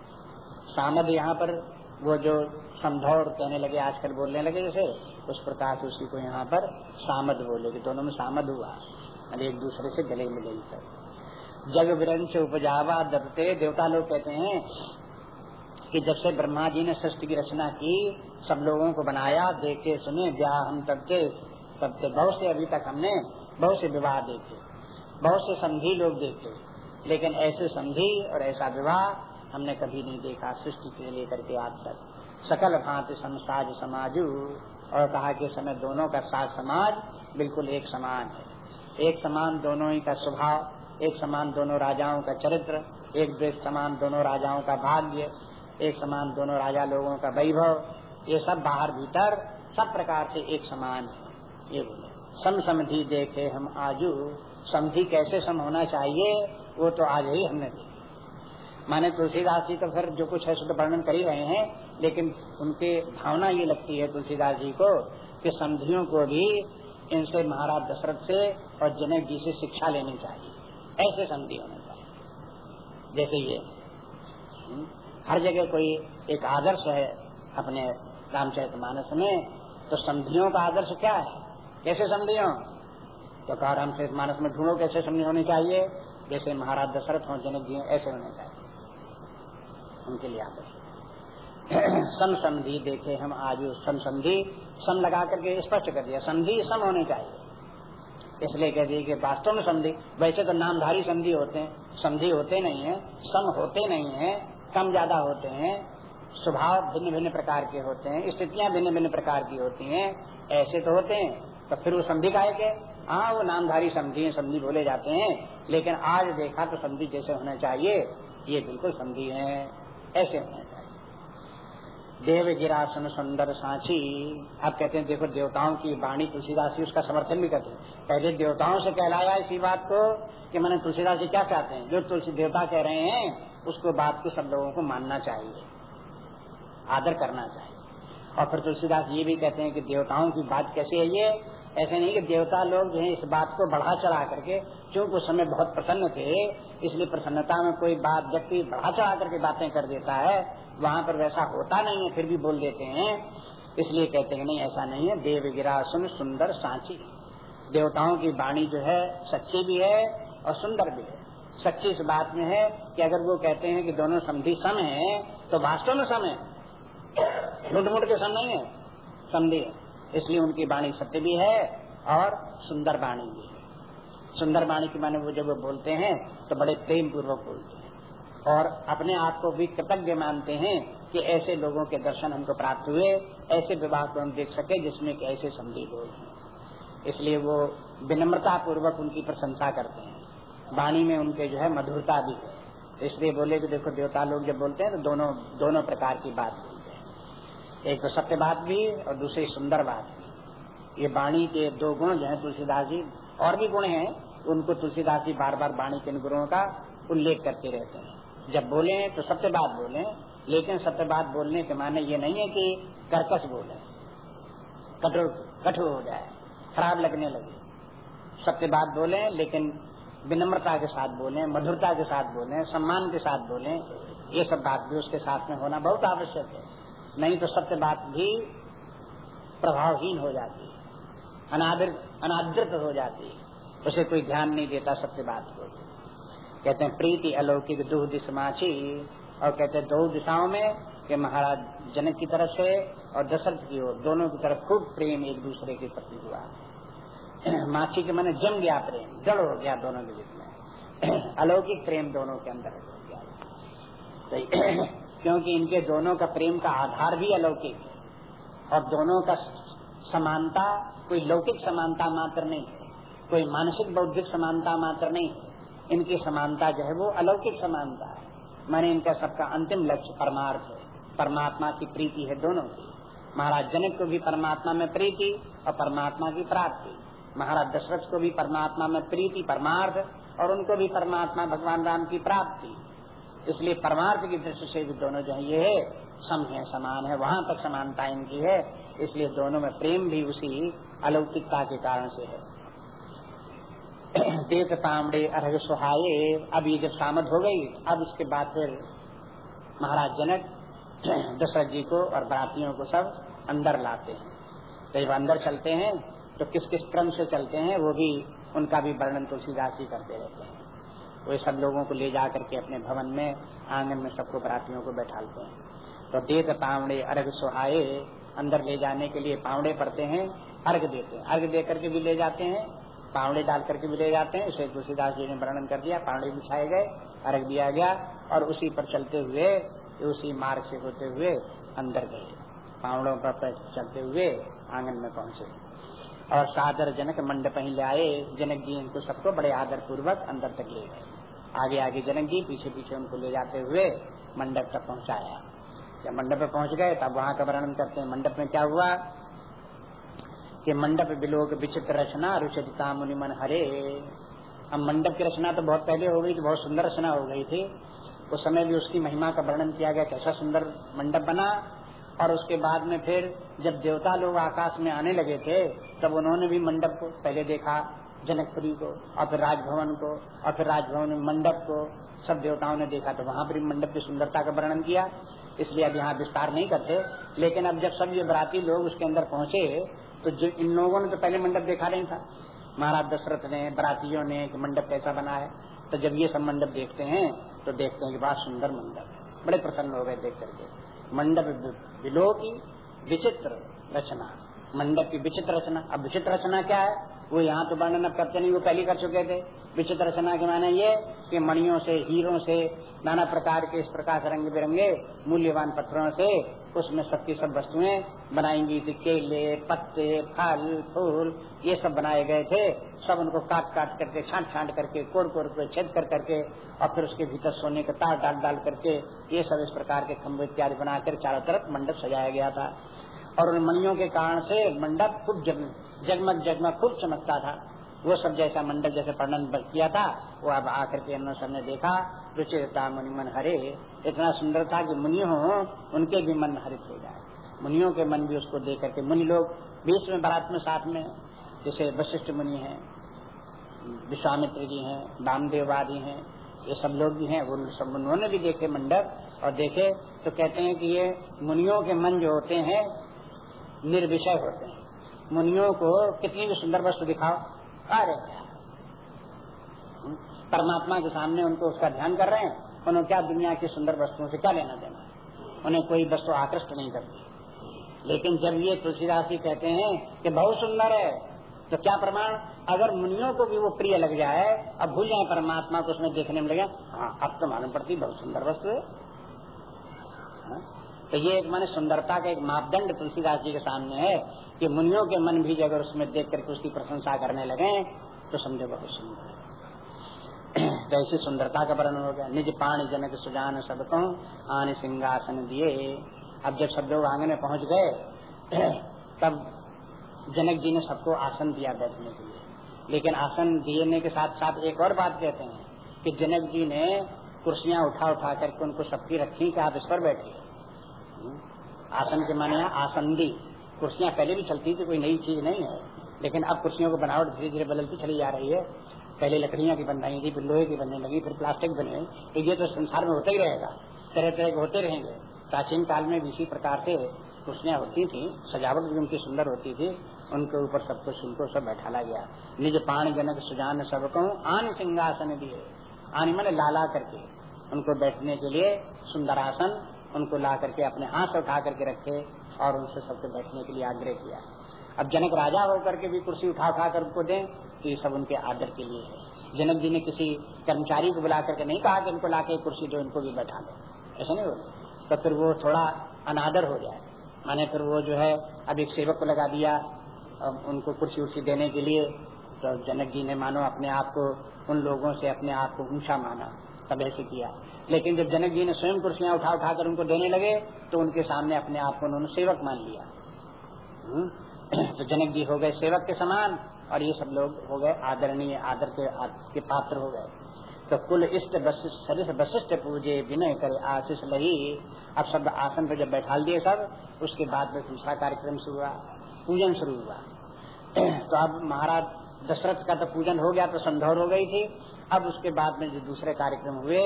सामद यहाँ पर वो जो समझौर कहने लगे, आजकल बोलने लगे जैसे, उस प्रकार से उसी को यहाँ पर सामद बोले कि दोनों में सामद हुआ। और एक दूसरे से गले मिले सब। जग विरंश उपजावा दत्ते, देवता लोग कहते हैं कि जब से ब्रह्मा जी ने सृष्टि की रचना की, सब लोगों को बनाया, देखे, सुने ब्याह हम तब के तब से बहुत से अभी तक हमने बहुत से विवाह देखे, बहुत से संधि लोग देखे। लेकिन ऐसे संधि और ऐसा विवाह हमने कभी नहीं देखा सृष्टि के लेकर के आज तक। सकल भांति समसाज समाजू। और कहा कि समय दोनों का साज समाज बिल्कुल एक समान है। एक समान दोनों ही का स्वभाव, एक समान दोनों राजाओं का चरित्र, एक समान दोनों राजाओं का भाग्य, एक समान दोनों राजा लोगों का वैभव, ये सब बाहर भीतर सब प्रकार से एक समान है। ये बोले सम समधि देखे हम आजू। समधि कैसे सम होना चाहिए? वो तो आज ही हमने देखा। माने तुलसीदास जी तो फिर जो कुछ है शुद्ध वर्णन कर ही रहे हैं लेकिन उनके भावना ये लगती है तुलसीदास जी को कि संधियों को भी इनसे महाराज दशरथ से और जनक जी से शिक्षा लेनी चाहिए ऐसे संधि होने चाहिए। जैसे ये हम्म, हर जगह कोई एक आदर्श है अपने रामचरित मानस में तो संधियों का आदर्श क्या है? कैसे संधियों? तो कहा रामचरित मानस में ढूंढो कैसे संधि होनी चाहिए। जैसे महाराज दशरथ हो, जनक जी ऐसे होने चाहिए। उनके लिए आदर्श <clears throat> सम संधि देखे हम आज सम संधि। सम लगा करके स्पष्ट कर दिया, संधि सम होने चाहिए। इसलिए कह दिए कि वास्तव में संधि, वैसे तो नामधारी संधि होते हैं, संधि होते नहीं है, सम होते नहीं है, कम ज़्यादा होते हैं, स्वभाव भिन्न भिन्न प्रकार के होते हैं, स्थितियाँ भिन्न भिन्न प्रकार की होती हैं, ऐसे तो होते हैं तो फिर वो संधि का के हाँ। वो नामधारी संधि समझी बोले जाते हैं, लेकिन आज देखा तो समझी जैसे होना चाहिए, ये बिल्कुल समझी है, ऐसे होना चाहिए। देव गिरासन सुंदर सांची, अब कहते हैं, देखो देवताओं की वाणी तुलसीदास जी उसका समर्थन भी करते हैं। पहले देवताओं से कहलाया इसी बात को, कि मैंने तुलसीदास जी क्या चाहते हैं? जो तुलसी देवता कह रहे हैं, उसको बात को सब लोगों को मानना चाहिए, आदर करना चाहिए। और फिर तुलसीदास ये भी कहते हैं कि देवताओं की बात कैसी है ये? ऐसे नहीं कि देवता लोग जो है इस बात को बढ़ा चढ़ा करके क्योंकि उस समय बहुत प्रसन्न थे, इसलिए प्रसन्नता में कोई बात व्यक्ति बढ़ा चढ़ा करके बातें कर देता है, वहाँ पर वैसा होता नहीं है, फिर भी बोल देते हैं। इसलिए कहते हैं नहीं, ऐसा नहीं है। देव गिरा सुन, सुंदर सांची। देवताओं की वाणी जो है, सच्ची भी है और सुंदर भी है। सच्ची इस बात में है कि अगर वो कहते हैं कि दोनों संधि सम है तो वास्तव में समय मुठ मुठ के सम नहीं है संदेह इसलिए उनकी वाणी सत्य भी है और सुंदर वाणी भी है। सुंदर वाणी की माने वो जब वो बोलते हैं तो बड़े प्रेम पूर्वक बोलते हैं। और अपने आप को भी कृतज्ञ मानते हैं कि ऐसे लोगों के दर्शन हमको प्राप्त हुए, ऐसे विवाह को हम देख सके जिसमें कि ऐसे संधि लोग हैं। इसलिए वो विनम्रता पूर्वक उनकी प्रशंसा करते हैं। वाणी में उनके जो है मधुरता भी है। इसलिए बोले कि देखो, देवता लोग जब बोलते हैं तो दोनों दोनों प्रकार की बात एक तो सत्य बात भी और दूसरी सुंदर बात भी ये वाणी के दो गुण जो है तुलसीदास जी, और भी गुण हैं, उनको तुलसीदास जी बार बार वाणी के इन गुणों का उल्लेख करते रहते हैं। जब बोले तो सत्य बात बोले, लेकिन सत्य बात बोलने के माने ये नहीं है कि कर्कश बोले। कठोर कठोर हो जाए, खराब लगने लगे। सत्य बात बोले, लेकिन विनम्रता के साथ बोले, मधुरता के साथ बोले, सम्मान के साथ बोले, ये सब बात भी उसके साथ में होना बहुत आवश्यक है। नहीं तो सत्य बात भी प्रभावहीन हो जाती है। अनादृत हो जाती है। उसे कोई ध्यान नहीं देता सत्य बात को। कहते हैं, प्रीति अलौकिक दुह दिशमाची और कहते हैं, दो दिशाओं में कि महाराज जनक की तरफ़ से और दशरथ की ओर, दोनों की तरफ़ खूब प्रेम एक दूसरे के प्रति हुआ। <clears throat> माछी के मैंने जम गया प्रेम, जड़ हो गया दोनों के बीच में। <clears throat> अलौकिक प्रेम दोनों के अंदर हो गया। <clears throat> तो क्योंकि इनके दोनों का प्रेम का आधार भी अलौकिक है। और दोनों का समानता, कोई लौकिक समानता मात्र नहीं, कोई मानसिक बौद्धिक समानता मात्र नहीं, इनकी समानता जो है वो अलौकिक समानता है। मैंने इनका सबका अंतिम लक्ष्य परमार्थ है। परमात्मा की प्रीति है दोनों की। महाराज जनक को भी परमात्मा में प्रीति और परमात्मा की प्राप्ति। महाराज दशरथ को भी परमात्मा में प्रीति, परमार्थ, और उनको भी परमात्मा भगवान राम की प्राप्ति। इसलिए परमार्थ की दृष्टि से भी दोनों जो है, ये सम है, समान है, वहाँ तक समानता इनकी है, इसलिए दोनों में प्रेम भी उसी अलौकिकता के कारण से है। देख तामड़े अर्घ सुहाये, अब ये जब सामद हो गई, अब उसके बाद फिर महाराज जनक, दशरथ जी को और बरातियों को सब अंदर लाते हैं। तो जब अंदर चलते हैं तो किस किस क्रम से चलते हैं, वो भी उनका भी वर्णन तुलसीदास जी करते रहते हैं। वो सब लोगों को ले जा करके अपने भवन में आँगन में सबको बरातियों को बैठालते हैं। तो देत पावड़े अर्घ सुहाये अंदर ले जाने के लिए पावड़े पड़ते हैं, अर्घ देते हैं। अर्घ दे करके भी ले जाते हैं पावड़े डाल करके भी ले जाते हैं। इसे तुलसीदास जी ने वर्णन कर दिया पावड़े बिछाए गए, अर्घ दिया गया और उसी पर चलते हुए, उसी मार्ग से होते हुए अंदर गए। पावड़ों पर चलते हुए आँगन में पहुँचे। और सादर जनक मंडप ही आए। जनक जी इनको सबको बड़े आदर पूर्वक अंदर तक ले गए। आगे आगे जनक जी पीछे पीछे उनको ले जाते हुए मंडप तक पहुँचाया। जब मंडप पे पहुँच गए, तब वहाँ का वर्णन करते हैं, मंडप में क्या हुआ? कि मंडप बिलोक विचित्र रचना, रुचिता मुनि मन हरे। अब मंडप की रचना तो बहुत पहले हो गई थी, बहुत सुंदर रचना हो गई थी। उस समय भी उसकी महिमा का वर्णन किया गया, कैसा सुंदर मंडप बना। और उसके बाद में फिर जब देवता लोग आकाश में आने लगे थे, तब उन्होंने भी मंडप को पहले देखा। जनकपुरी को और फिर राजभवन को और फिर राजभवन में मंडप को, सब देवताओं ने देखा तो वहाँ पर मंडप की सुंदरता का वर्णन किया। इसलिए अब यहाँ विस्तार नहीं करते। लेकिन अब जब सब ये बराती लोग उसके अंदर पहुँचे तो जो इन लोगों ने तो पहले मंडप देखा नहीं था। महाराज दशरथ ने, बरातियों ने कि मंडप कैसा बना है? तो जब ये सब मंडप देखते हैं तो देखते हैं कि बहुत सुंदर मंडप बड़े प्रसन्न हो गए देख करके। मंडप विलो की विचित्र रचना। मंडप की विचित्र रचना। अब विचित्र रचना क्या है? वो यहाँ तो वर्णन अब करते नहीं, वो पहले कर चुके थे। विचित्र रचना के माने ये कि मणियों से, हीरों से, नाना प्रकार के इस प्रकार रंग बिरंगे मूल्यवान पत्थरों से उसमें सबकी सब वस्तुएँ बनाई गई थी केले, पत्ते, फल, फूल, ये सब बनाए गए थे। सब उनको काट काट करके, छांट छांट करके, कोड़ कोड़ के छेद कर करके और फिर उसके भीतर सोने का तार डाल डाल करके ये सब इस प्रकार के खंभे इत्यादि बनाकर चारों तरफ़ मंडप सजाया गया था। और उन मणियों के कारण से मंडप खूब जगमग जगमग खूब चमकता था। वो सब जैसा मंडप जैसे वर्णन किया था, वो अब आकर के अन्य सबने देखा, रुचिरता मुनि मन हरे। इतना सुंदर था कि मुनि हो, उनके भी मन हरित हो जाए। मुनियों के मन भी उसको देख करके, मुनि लोग बीच में बारात में साथ में, जैसे वशिष्ठ मुनि हैं, विश्वामित्र जी हैं वामदेव आदि हैं, ये सब लोग भी हैं, वो सब उन्होंने भी देखे मंडप और देखे तो कहते हैं कि ये मुनियों के मन जो होते हैं निर्विषय होते हैं। मुनियों को कितनी भी सुंदर वस्तु दिखाओ अरे परमात्मा के सामने उनको उसका ध्यान कर रहे हैं, उन्हें क्या दुनिया की सुंदर वस्तुओं से क्या लेना देना उन्हें कोई वस्तु आकृष्ट नहीं करती। लेकिन जब ये तुलसीदास जी कहते हैं कि बहुत सुंदर है तो क्या प्रमाण? अगर मुनियों को भी वो प्रिय लग जाए, अब भूल जाए परमात्मा को उसमें देखने में लगे हाँ अब तो मालूम पड़ती बहुत सुंदर वस्तु है? तो ये एक माने सुंदरता का एक मापदंड तुलसीदास जी के सामने है कि मुनियों के मन भी अगर उसमें देख करके उसकी प्रशंसा करने लगे तो समझो बहुत सुंदर तो ऐसी सुंदरता का वर्णन हो गया। निज पाणी जनक सुजान सबको आने सिंहासन दिए। अब जब सब लोग आँगन में पहुँच गए, तब जनक जी ने सबको आसन दिया बैठने के लिए। लेकिन आसन दिए के साथ साथ एक और बात कहते हैं कि जनक जी ने कुर्सियाँ उठा उठा करके उनको सबकी रखी कि आप इस पर बैठिए। आसन के माने आसन दी कुर्सियाँ पहले भी चलती थी, कोई नई चीज़ नहीं है। लेकिन अब कुर्सियों को बनावट धीरे धीरे बदलती चली जा रही है। पहले लकड़ियाँ की बन रही थी, फिर लोहे की बनने लगी, फिर प्लास्टिक बने। तो ये तो संसार में होता ही रहेगा। तरह तरह के होते रहेंगे। प्राचीन काल में इसी प्रकार से कुर्सियाँ होती थी, सजावट भी उनकी सुंदर होती थी। उनके ऊपर सब कुछ, उनको सब बैठाला गया। निज पाण जनक सुजान सबको आन सिंहासन दिए। आने मैंने लाला करके। उनको बैठने के लिए सुंदर आसन उनको ला करके अपने हाथ से उठा करके रखे और उनसे सबके बैठने के लिए आग्रह किया। अब जनक राजा होकर के भी कुर्सी उठा उठा कर उनको दें तो ये सब उनके आदर के लिए है। जनक जी ने किसी कर्मचारी को बुला करके नहीं कहा कि उनको ला के कुर्सी दो, इनको भी बैठा दो। ऐसा नहीं हो तो फिर वो थोड़ा अनादर हो जाए। माने फिर वो जो है, अब एक सेवक को लगा दिया उनको कुर्सी उर्सी देने के लिए तो जनक जी ने मानो अपने आप को उन लोगों से अपने आप को ऊँचा माना। तब ऐसे किया। लेकिन जब जनक जी ने स्वयं कुर्सियाँ उठा उठा कर उनको देने लगे तो उनके सामने अपने आप को उन्होंने सेवक मान लिया। हम्म? <clears throat> तो जनक जी हो गए सेवक के समान और ये सब लोग हो गए आदरणीय आदर के, के पात्र हो गए। तो कुल इष्ट सरिश वशिष्ठ पूजे विनय करे आशीष लही अब सब आसन पर जब बैठा दिए सब उसके बाद में दूसरा कार्यक्रम शुरू हुआ पूजन शुरू हुआ। <clears throat> तो अब महाराज दशरथ का तो पूजन हो गया तो संधौर हो गई थी। अब उसके बाद में जो दूसरे कार्यक्रम हुए,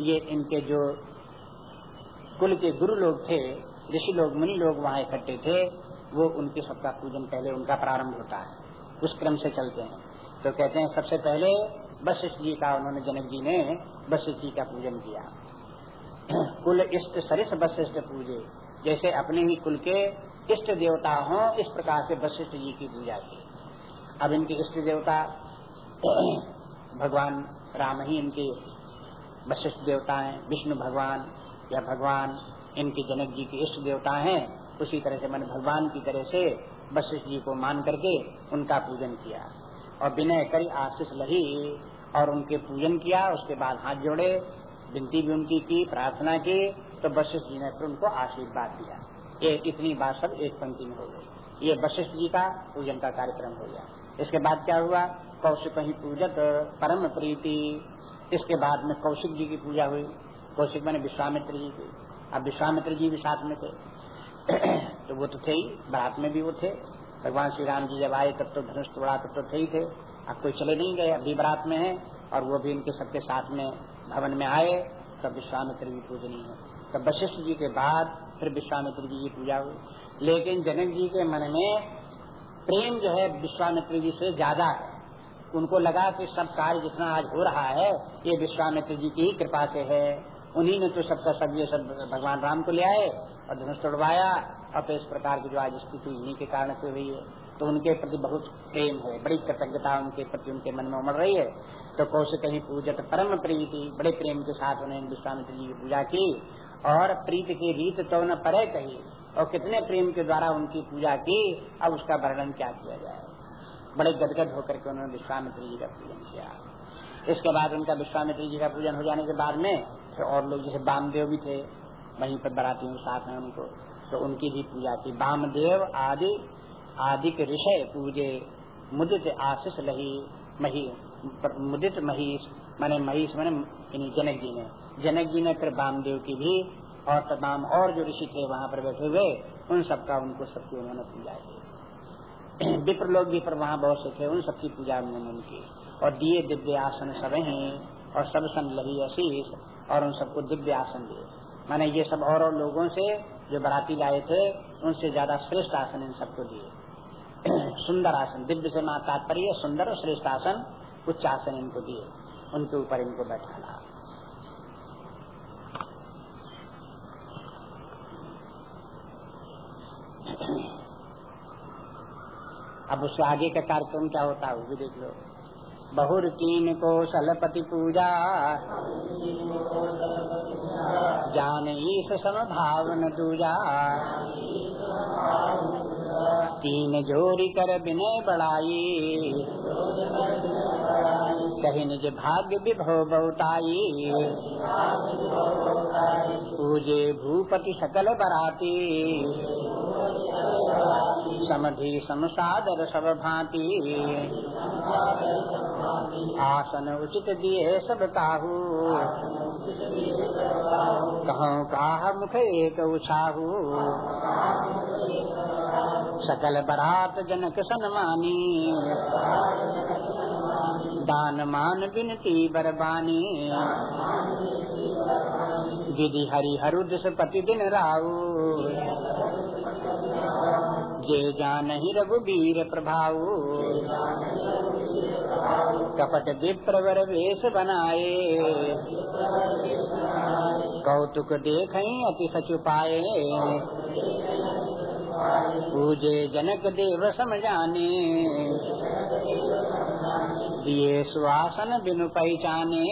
ये इनके जो कुल के गुरु लोग थे, ऋषि लोग, मुनि लोग वहाँ इकट्ठे थे, वो उनके सबका पूजन पहले उनका प्रारंभ होता है। उस क्रम से चलते हैं। तो कहते हैं, सबसे पहले वशिष्ठ जी का उन्होंने जनक जी ने वशिष्ठ जी का पूजन किया। <clears throat> कुल इष्ट सरिस वशिष्ठ पूजे। जैसे अपने ही कुल के इष्ट देवता हो, इस प्रकार से वशिष्ठ जी की पूजा की। अब इनके इष्ट देवता <clears throat> भगवान राम ही इनके वशिष्ठ देवता हैं, विष्णु भगवान या भगवान इनके जनक जी के इष्ट देवता हैं, उसी तरह से मैंने भगवान की तरह से वशिष्ठ जी को मान करके उनका पूजन किया। और विनय करी, आशीष लही और उनके पूजन किया, उसके बाद हाथ जोड़े, विनती भी उनकी की, प्रार्थना की तो वशिष्ठ जी ने फिर उनको आशीर्वाद दिया। ये इतनी बात सब एक पंक्ति में हो गई। ये वशिष्ठ जी का पूजन का कार्यक्रम हो गया। इसके बाद क्या हुआ? कौशिक ही पूजत परम प्रीति। इसके बाद में कौशिक जी की पूजा हुई। कौशिक मैंने विश्वामित्र जी की। अब विश्वामित्र जी भी साथ में थे। <clears throat> तो वो तो थे ही। बारात में भी वो थे। भगवान श्री राम जी जब आए, तब तो धनुष तोड़ा, तब तो थे ही थे। अब कोई चले नहीं गए। अभी बारात में है और वो भी इनके सबके साथ में भवन में आए। तब विश्वामित्र जी पूजनी है तब वशिष्ठ जी के बाद फिर विश्वामित्र जी की पूजा हुई। लेकिन जनक जी के मन में प्रेम जो है विश्वामित्र जी से ज़्यादा है। उनको लगा कि सब कार्य जितना आज हो रहा है, ये विश्वामित्र जी की कृपा से है। उन्हीं ने तो सबका सब ये सब भगवान राम को ले आए और धनुष तोड़वाया और इस प्रकार की जो आज स्थिति उन्हीं के कारण से हुई है। तो उनके प्रति बहुत प्रेम है, बड़ी कृतज्ञता उनके प्रति, उनके मन में उमड़ रही है। तो कौश कहीं पूजत परम प्रीति, बड़े प्रेम के साथ उन्हें विश्वामित्र जी की पूजा की। और प्रीत की रीत तो न परे कही और कितने प्रेम के द्वारा उनकी पूजा की, अब उसका वर्णन क्या किया जाए? बड़े गदगद होकर के उन्होंने विश्वामित्र जी का पूजन किया। इसके बाद उनका विश्वामित्र जी का पूजन हो जाने के बाद में फिर और लोग, जैसे बामदेव भी थे, वहीं पर बराती हूँ साथ में उनको तो उनकी भी पूजा की। बामदेव आदि आदि के ऋषय पूजे, मुदित आशीष लही, मही मुदित महीश मैंने महीश मैंने जनक जी ने। जनक जी ने फिर बामदेव की भी और तमाम और जो ऋषि थे वहाँ पर बैठे हुए, उन सबका उनको सबकी उन्होंने पूजा की। <clears throat> विप्र लोग भी पर वहाँ बहुत से थे, उन सबकी पूजा उन्होंने उनकी और दिए दिव्य आसन सब और सब सन लगी अशीष और उन सबको दिव्य आसन दिए। माने ये सब और और लोगों से जो बराती लाए थे, उनसे ज़्यादा श्रेष्ठ आसन इन सबको दिए। <clears throat> सुंदर आसन, दिव्य से माँ तात्पर्य, सुंदर और श्रेष्ठ आसन, उच्च आसन इनको दिए। उनके ऊपर इनको बैठाना। अब उससे आगे का कार्यक्रम क्या होता है वो भी देख लो। बहुर तीन को सलपति पूजा। ज्ञान ईस सम भावन दूजा। तीन जोरी कर बिनय बढ़ाई। कही निज भाग्य विभो बहुताई। पूजे भूपति सकल बराती। समधि समसादर सब भांति। आसन उचित दिए सब काहू कहो काह मुख एक उछाहू। सकल बरात जनक सनमानी दान मान बिनती बरबानी। विधि हरि हरुद प्रतिदिन राऊ जे जान ही रघुबीर प्रभाव कपट विप्रवर वेश बनाए। कौतुक देख अति सच पाए। पूजे जनक देव समझाने। दिए सुहासन बिनु पहचाने।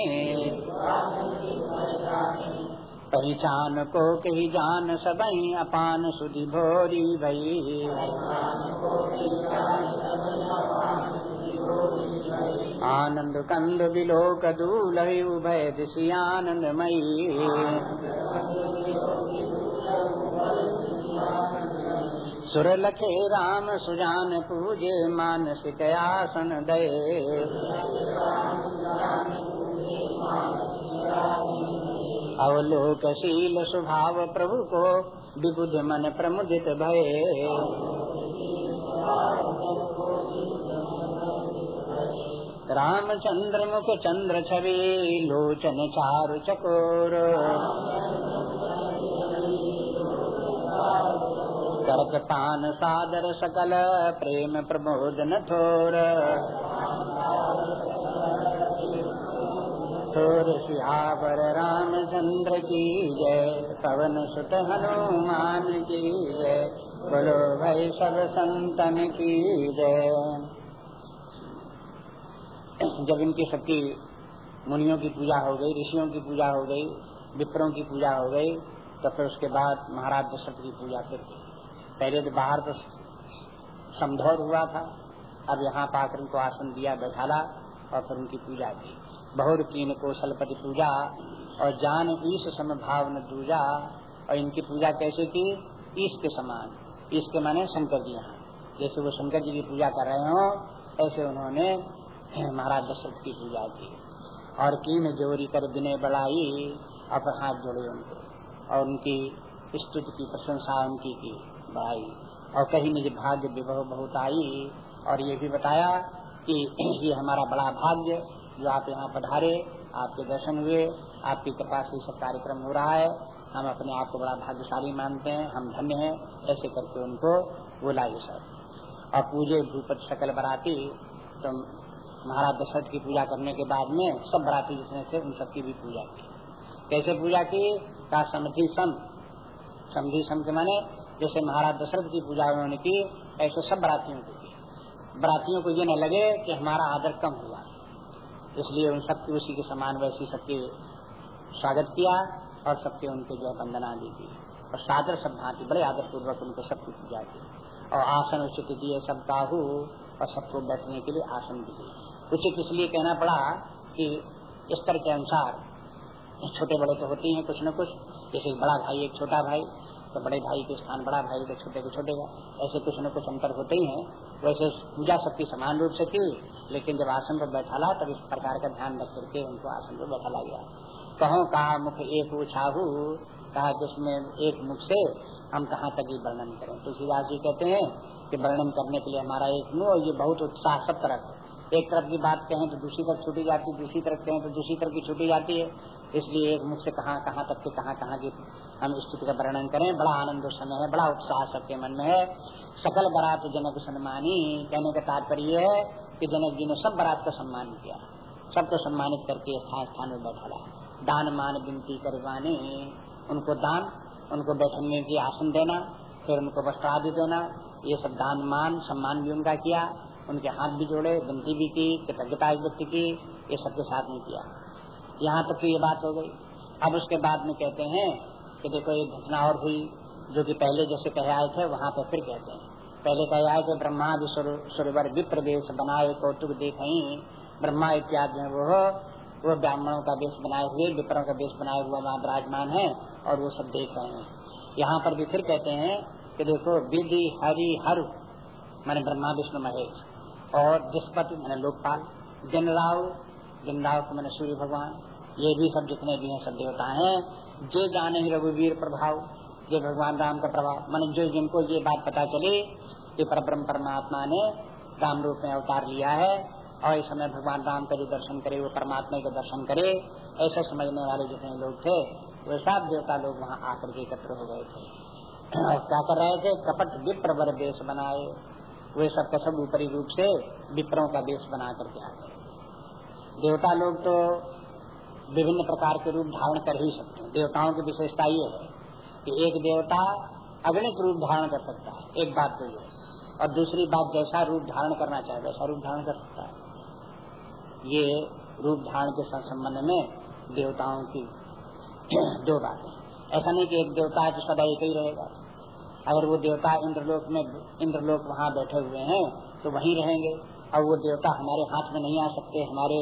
पहचान को कही जान सबई, अपान सुधि भोरी भई। आनंद कंद बिलोक दूल उभय दिशी आनंदमयी। सुर लखे राम सुजान पूजे मानसिक आसन दे अवलोकशील स्वभाव प्रभु को विबुध मन प्रमुदित भय। रामचंद्र मुख चंद्र छवि, लोचन चारु चकोर करक पान सादर सकल, प्रेम प्रबोधन थोर। ठोर सियावर रामचंद्र की जय, पवन सुत हनुमान की जय, बोलो भाई सब संतन की जय। जब इनकी सबकी मुनियों की पूजा हो गई, ऋषियों की पूजा हो गई, विप्रों की पूजा हो गई तो फिर उसके बाद महाराज दशरथ की पूजा फिर पहले तो बाहर तो समझौर हुआ था, अब यहाँ पाकर उनको आसन दिया बैठाला और फिर उनकी पूजा की। बहुर कीन कौशलपति पूजा और जान ईश सम भाव न दूजा। और इनकी पूजा कैसे की? ईश के समान। ईश के माने शंकर जी यहाँ। जैसे वो शंकर जी की पूजा कर रहे हो, ऐसे उन्होंने महाराज दशरथ की पूजा की। और कीन जोरी कर विनय बढ़ाई और हाथ जोड़े उनको। और उनकी स्तुति की प्रशंसा उनकी की। बढ़ाई और कहीं मुझे भाग्य विभव बहुत आई। और ये भी बताया कि <clears throat> ये हमारा बड़ा भाग्य जो आप यहाँ पधारे, आपके दर्शन हुए, आपकी कृपा से सब कार्यक्रम हो रहा है। हम अपने आप को बड़ा भाग्यशाली मानते हैं, हम धन्य हैं, ऐसे करके उनको बोला ये सब और पूजे भूपति सकल बराती तो महाराज दशरथ की पूजा करने के बाद में सब बराती जितने थे, उन सबकी भी पूजा की। कैसे पूजा की? का समझी सम समझी सम के माने जैसे महाराज दशरथ की पूजा उन्होंने की, ऐसे सब बरातियों को की बरातियों को ये न लगे कि हमारा आदर कम हुआ। इसलिए उन सबकी, उसी के समान वैसी सबके स्वागत किया और सबके उनके जो वंदना दी थी और सादर सब भांति बड़े आदर पूर्वक उनको सबकी पूजा की। और आसन उचित दिए सब काहू और सबको बैठने के लिए आसन दिए। उचित इसलिए कहना पड़ा कि स्तर के अनुसार, छोटे बड़े तो होते हैं कुछ न कुछ। जैसे बड़ा भाई, एक छोटा भाई तो बड़े भाई के स्थान, बड़ा भाई तो छोटे को छोटे का ऐसे कुछ न कुछ अंतर होते ही हैं। वैसे पूजा सबकी समान रूप से थी, लेकिन जब आसन पर बैठाला तब इस प्रकार का ध्यान रख करके उनको आसन पर बैठाला गया। कहो, कहा, मुख एक उछाहू। कहा, जिसमें एक मुख से हम कहाँ तक ही वर्णन करें? तुलसीदास जी कहते हैं कि वर्णन करने के लिए हमारा एक मुँह और ये बहुत उत्साह, सब तरफ़। एक तरफ़ की बात कहें तो दूसरी तरफ़ छूटी जाती है दूसरी तरफ़ कहें तो दूसरी तरफ़ की छूटी जाती है। इसलिए एक मुख से कहाँ कहाँ तक के कहाँ कहाँ की हम स्थिति का वर्णन करें। बड़ा आनंद उस समय है, बड़ा उत्साह सबके मन में है। सकल बरात जनक सम्मानी, कहने का तात्पर्य है कि जनक जी ने सब बरात का सम्मान किया। सबको सम्मानित करके स्थान स्थान में बैठा दान मान विनती करवाने, उनको दान, उनको बैठने की आसन देना, फिर उनको वस्त्र आदि देना, ये सब दान मान सम्मान भी उनका किया। उनके हाथ भी जोड़े, विनती भी की, कृतज्ञता व्यक्त की, ये सबके साथ में किया। यहाँ तक तो ये बात हो गई। अब उसके बाद में कहते हैं कि देखो एक घटना और हुई, जो कि पहले जैसे कह आए थे, वहाँ पे फिर कहते हैं। पहले कह आए थे ब्रह्मा सुरवर विप्र देश बनाए, कौतुक देख ब्रह्मा इत्यादि वो वो ब्राह्मणों का वेश बनाए हुए, विप्रों का वेश बनाए हुआ वहाँ विराजमान है, और वो सब देख रहे हैं। यहाँ पर भी फिर कहते हैं कि देखो, विधि हरि हर, मैंने ब्रह्मा, विष्णु, महेश, और जिसपति मैंने लोकपाल जनराव राव दिन को मैंने सूर्य भगवान, ये भी सब जितने भी हैं, सब देवता हैं जो जाने रघुवीर प्रभाव, जो भगवान राम का प्रभाव, मान जो जिनको ये बात पता चली कि पर ब्रह्म परमात्मा ने राम रूप में अवतार लिया है और इस समय भगवान राम का जो दर्शन करे, वो परमात्मा के दर्शन करे, ऐसे समझने वाले जितने लोग थे, वे सब देवता लोग वहाँ आकर के एकत्र हो गए थे। और क्या कर रहे थे? कपट विप्र देश बनाए। वे सब का सब ऊपरी रूप से विप्रों का देश बना करके आ गए। देवता लोग तो विभिन्न प्रकार के रूप धारण कर ही सकते हैं। देवताओं की विशेषता ये है कि एक देवता अगणित रूप धारण कर सकता है, एक बात तो ये और दूसरी बात, जैसा रूप धारण करना चाहे वैसा रूप धारण कर सकता है। ये रूप धारण के संबंध में देवताओं की <clears throat> दो बातें ऐसा नहीं कि एक देवता है तो सदा एक ही रहेगा। अगर वो देवता इंद्रलोक में, इंद्रलोक वहाँ बैठे हुए हैं तो वहीं रहेंगे। और वो देवता हमारे हाथ में नहीं आ सकते, हमारे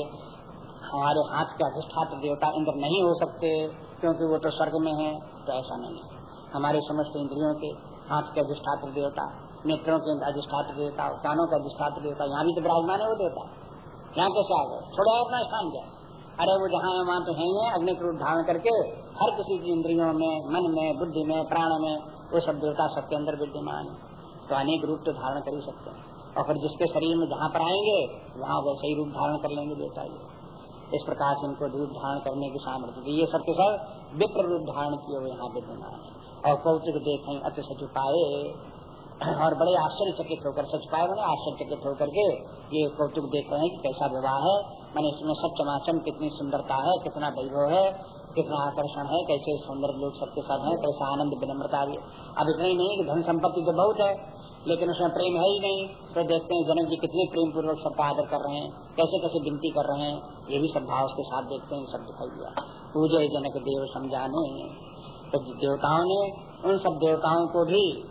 हमारे हाथ के अधिष्ठात्र देवता इंद्र नहीं हो सकते, क्योंकि वो तो स्वर्ग में है तो ऐसा नहीं है। हमारे समस्त इंद्रियों के हाथ के अधिष्ठात्र देवता, नेत्रों के अधिष्ठात्र देवता, कानों के अधिष्ठात्र देवता, यहाँ भी तो विराजमान है वो देवता। यहाँ कैसे आ गए? थोड़ा अपना स्थान क्या अरे वो जहाँ है, वहाँ तो है ही अग्नि रूप धारण करके हर किसी की इंद्रियों में, मन में, बुद्धि में, प्राण में, वो सब देवता सबके अंदर विद्यमान है। तो अनेक रूप तो धारण कर ही सकते हैं। और फिर जिसके शरीर में जहाँ पर आएँगे, वहाँ वैसे ही रूप धारण कर लेंगे देवता ये इस प्रकार से इनको रूप धारण करने की सामर्थ्य ये सबके सब विप्र रूप धारण किए हुए यहाँ विद्यमान है। और कौतुक देखें, अति सच पाए और बड़े आश्चर्यचकित होकर सच पाए मैंने आश्चर्यचकित होकर के ये कौतुक देख रहे हैं कि कैसा विवाह है। मैंने इसमें सब चमाचम कितनी सुंदरता है, कितना वैभव है, कितना आकर्षण है, कैसे सुंदर लोग सबके साथ हैं, कैसा आनंद, विनम्रता। भी अब इतना ही नहीं कि धन संपत्ति तो बहुत है लेकिन उसमें प्रेम है ही नहीं। तो देखते हैं जनक जी कितने प्रेम पूर्वक सबका आदर कर रहे हैं, कैसे कैसे विनती कर रहे हैं, ये भी सब भाव के साथ देखते हैं सब दिखाई दिया। पूजे जनक देव समझाने तो देवताओं ने उन सब देवताओं को भी,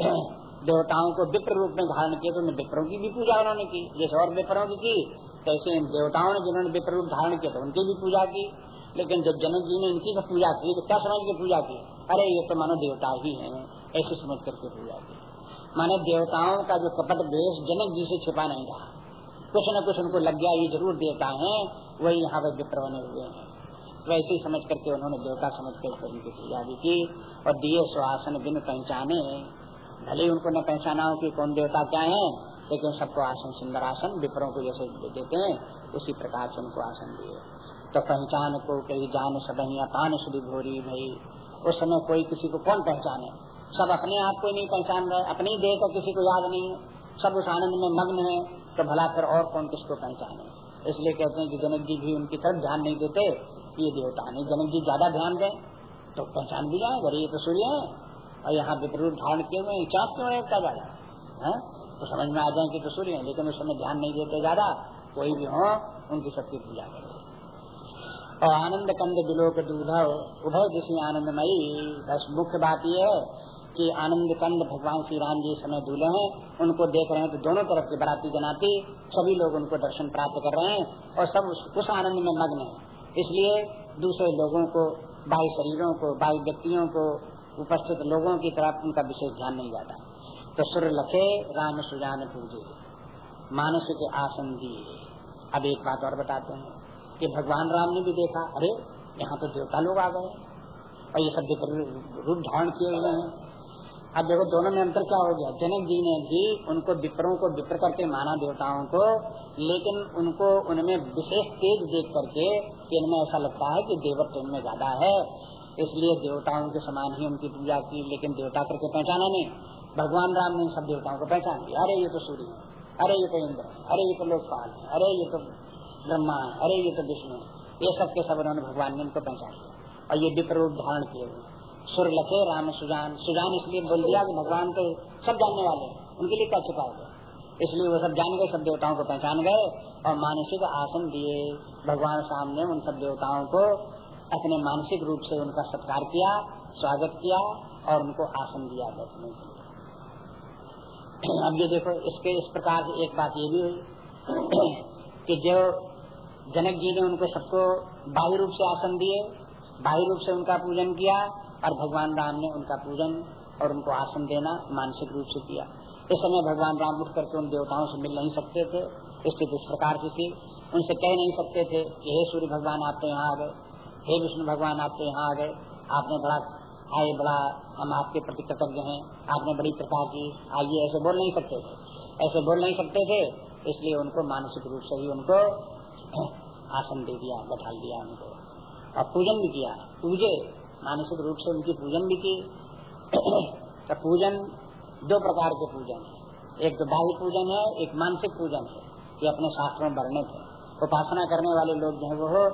<clears throat> देवताओं को विप्र रूप में धारण किया तो विप्रों की भी पूजा उन्होंने की, जैसे और विप्रों की की, कैसे इन देवताओं ने जिन्होंने विप्र रूप धारण किया तो उनकी भी पूजा की। लेकिन जब जनक जी ने इनकी सब पूजा की तो क्या समझ के पूजा की? अरे, ये तो मानो देवता ही है, ऐसे समझ करके पूजा की। माने देवताओं का जो कपट देश जनक जी से छिपा नहीं रहा। कुछ न कुछ उनको लग गया, ये ज़रूर देवता है, वही यहाँ पर विप्र बने हुए हैं। वैसे तो ही समझ करके उन्होंने देवता समझ कर उनकी पूजा भी की और दिए सुहासन बिन पहचाने। भले उनको न पहचाना हो कि कौन देवता क्या है, लेकिन सबको आसन सुंदर आसन, विप्रों को जैसे देते हैं, उसी प्रकार से उनको आसन दिए। तो पहचान को कही जान सब अपान सुधी भोरी भाई। उस समय कोई किसी को कौन पहचाने? सब अपने आप को नहीं पहचान रहे, अपनी देह का किसी को याद नहीं सब उस आनंद में मग्न है तो भला फिर और कौन किसको पहचाने? इसलिए कहते हैं कि जनक जी भी उनकी तरफ़ ध्यान नहीं देते, ये देवता नहीं। जनक जी ज़्यादा ध्यान दें तो पहचान भी जाए गरीब तो सूर्य है और यहाँ विपरीत धारण किए हुए चाप क्यों है इतना ज़्यादा? है? तो समझ में आ जाए कि तो सूर्य है लेकिन उस समय ध्यान नहीं देते ज़्यादा, कोई भी हो, उनकी शक्ति पूजा करे। और आनंद कंद बिलोक दूधव उभय दिशी आनंदमयी। बस मुख्य बात यह है कि आनंद कंद भगवान श्री राम जी समय दूल्हे हैं, उनको देख रहे हैं तो दोनों तरफ़ की बराती जनाती, सभी लोग उनको दर्शन प्राप्त कर रहे हैं और सब उस आनंद में मग्न है। इसलिए दूसरे लोगों को बाई शरीरों को बाई व्यक्तियों को, उपस्थित लोगों की तरफ़ उनका विशेष ध्यान नहीं जाता। तो सुर लखे, राम सुजान पूजे। मानस के आसन दिए। अब एक बात और बताते हैं कि भगवान राम ने भी देखा, अरे, यहाँ तो देवता लोग आ गए और ये सब रूप धारण किए हुए हैं। अब देखो, दोनों में अंतर क्या हो गया? जनक जी ने भी उनको विप्रों को विप्र करके माना देवताओं को, लेकिन उनको उनमें विशेष तेज देख करके इनमें ऐसा लगता है कि देवत्व इनमें ज़्यादा है। इसलिए देवताओं के समान ही उनकी पूजा की, लेकिन देवता करके पहचाना नहीं। भगवान राम ने सब देवताओं को पहचान दिया अरे, ये तो सूर्य अरे, ये तो इंद्र अरे, ये तो लोकपाल अरे, ये तो ब्रह्मा अरे, ये तो विष्णु ये सब के सब उन्होंने भगवान ने उनको पहचान लिया। और ये विप्र रूप धारण किए हुए सुर लखे राम सुजान। सुजान इसलिए बोल दिया कि भगवान तो सब जानने वाले उनके लिए क्या छुपा हुआ इसलिए वो सब जान गए, सब देवताओं को पहचान गए और मानसिक आसन दिए। भगवान सामने उन सब देवताओं को अपने मानसिक रूप से उनका सत्कार किया, स्वागत किया और उनको आसन दिया बैठने के लिए। अब ये देखो, इसके इस प्रकार से एक बात ये भी हुई कि जो जनक जी ने उनको सबको बाह्य रूप से आसन दिए, बाह्य रूप से उनका पूजन किया और भगवान राम ने उनका पूजन और उनको आसन देना मानसिक रूप से किया। इस समय भगवान राम उठ करके उन देवताओं से मिल नहीं सकते थे, स्थिति इस प्रकार की थी। उनसे कह नहीं सकते थे कि, हे सूर्य भगवान, आप तो यहाँ आ गए। हे विष्णु भगवान, आप तो यहाँ आ गए। आपने बड़ा आए बड़ा, हम आपके प्रति कृतज्ञ हैं। आपने बड़ी कृपा की। आइए, ऐसे बोल नहीं सकते थे। ऐसे बोल नहीं सकते थे, इसलिए उनको मानसिक रूप से ही उनको <clears throat> आसन दे दिया बैठा दिया उनको। और पूजन भी किया। पूजे मानसिक रूप से उनकी पूजन भी की। तो पूजन दो प्रकार के पूजन है। एक तो बाह्य पूजन है, एक मानसिक पूजन है। ये अपने शास्त्रों में वर्णित है। उपासना करने वाले लोग जो है वो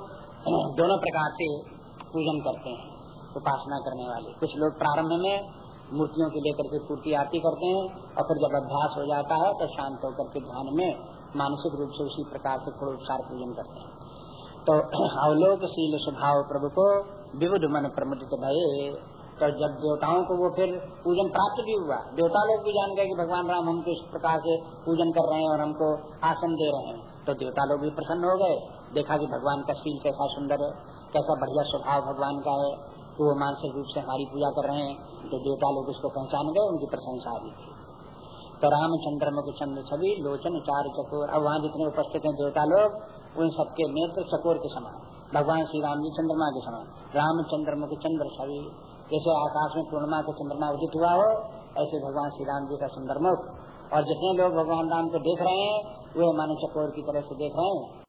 <clears throat> दोनों प्रकार से पूजन करते हैं। उपासना करने वाले। कुछ लोग प्रारंभ में मूर्तियों के लेकर के पूर्ति आरती करते हैं और फिर जब अभ्यास हो जाता है तो शांत होकर के ध्यान में मानसिक रूप से उसी प्रकार से थोड़ा पूजन करते हैं। तो <clears throat> अवलोकशील स्वभाव प्रभु को विविध मन प्रमुदित भय तो जब देवताओं को वो फिर पूजन प्राप्त भी हुआ। देवता लोग भी जान गए कि भगवान राम हमको इस प्रकार से पूजन कर रहे हैं और हमको आसन दे रहे हैं। तो देवता लोग भी प्रसन्न हो गए। देखा कि भगवान का शील कैसा सुंदर है, कैसा बढ़िया स्वभाव भगवान का है तो वो मानसिक रूप से हमारी पूजा कर रहे हैं। तो देवता लोग उसको पहचान गए, उनकी प्रशंसा भी तो रामचंद्र मुख चंद्र छवि, लोचन चार चकोर। अब वहाँ जितने उपस्थित हैं देवता लोग, उन सबके नेत्र चकोर के समान। भगवान श्री राम जी चंद्रमा के समान। राम चंद्रमुख चंद्र छवि जैसे आकाश में पूर्णिमा के चंद्रमा उदित हुआ हो, ऐसे भगवान श्री राम जी का चंद्रमुख। मुख और जितने लोग भगवान राम को देख रहे हैं, वे मानो चकोर की तरह से देख रहे हैं।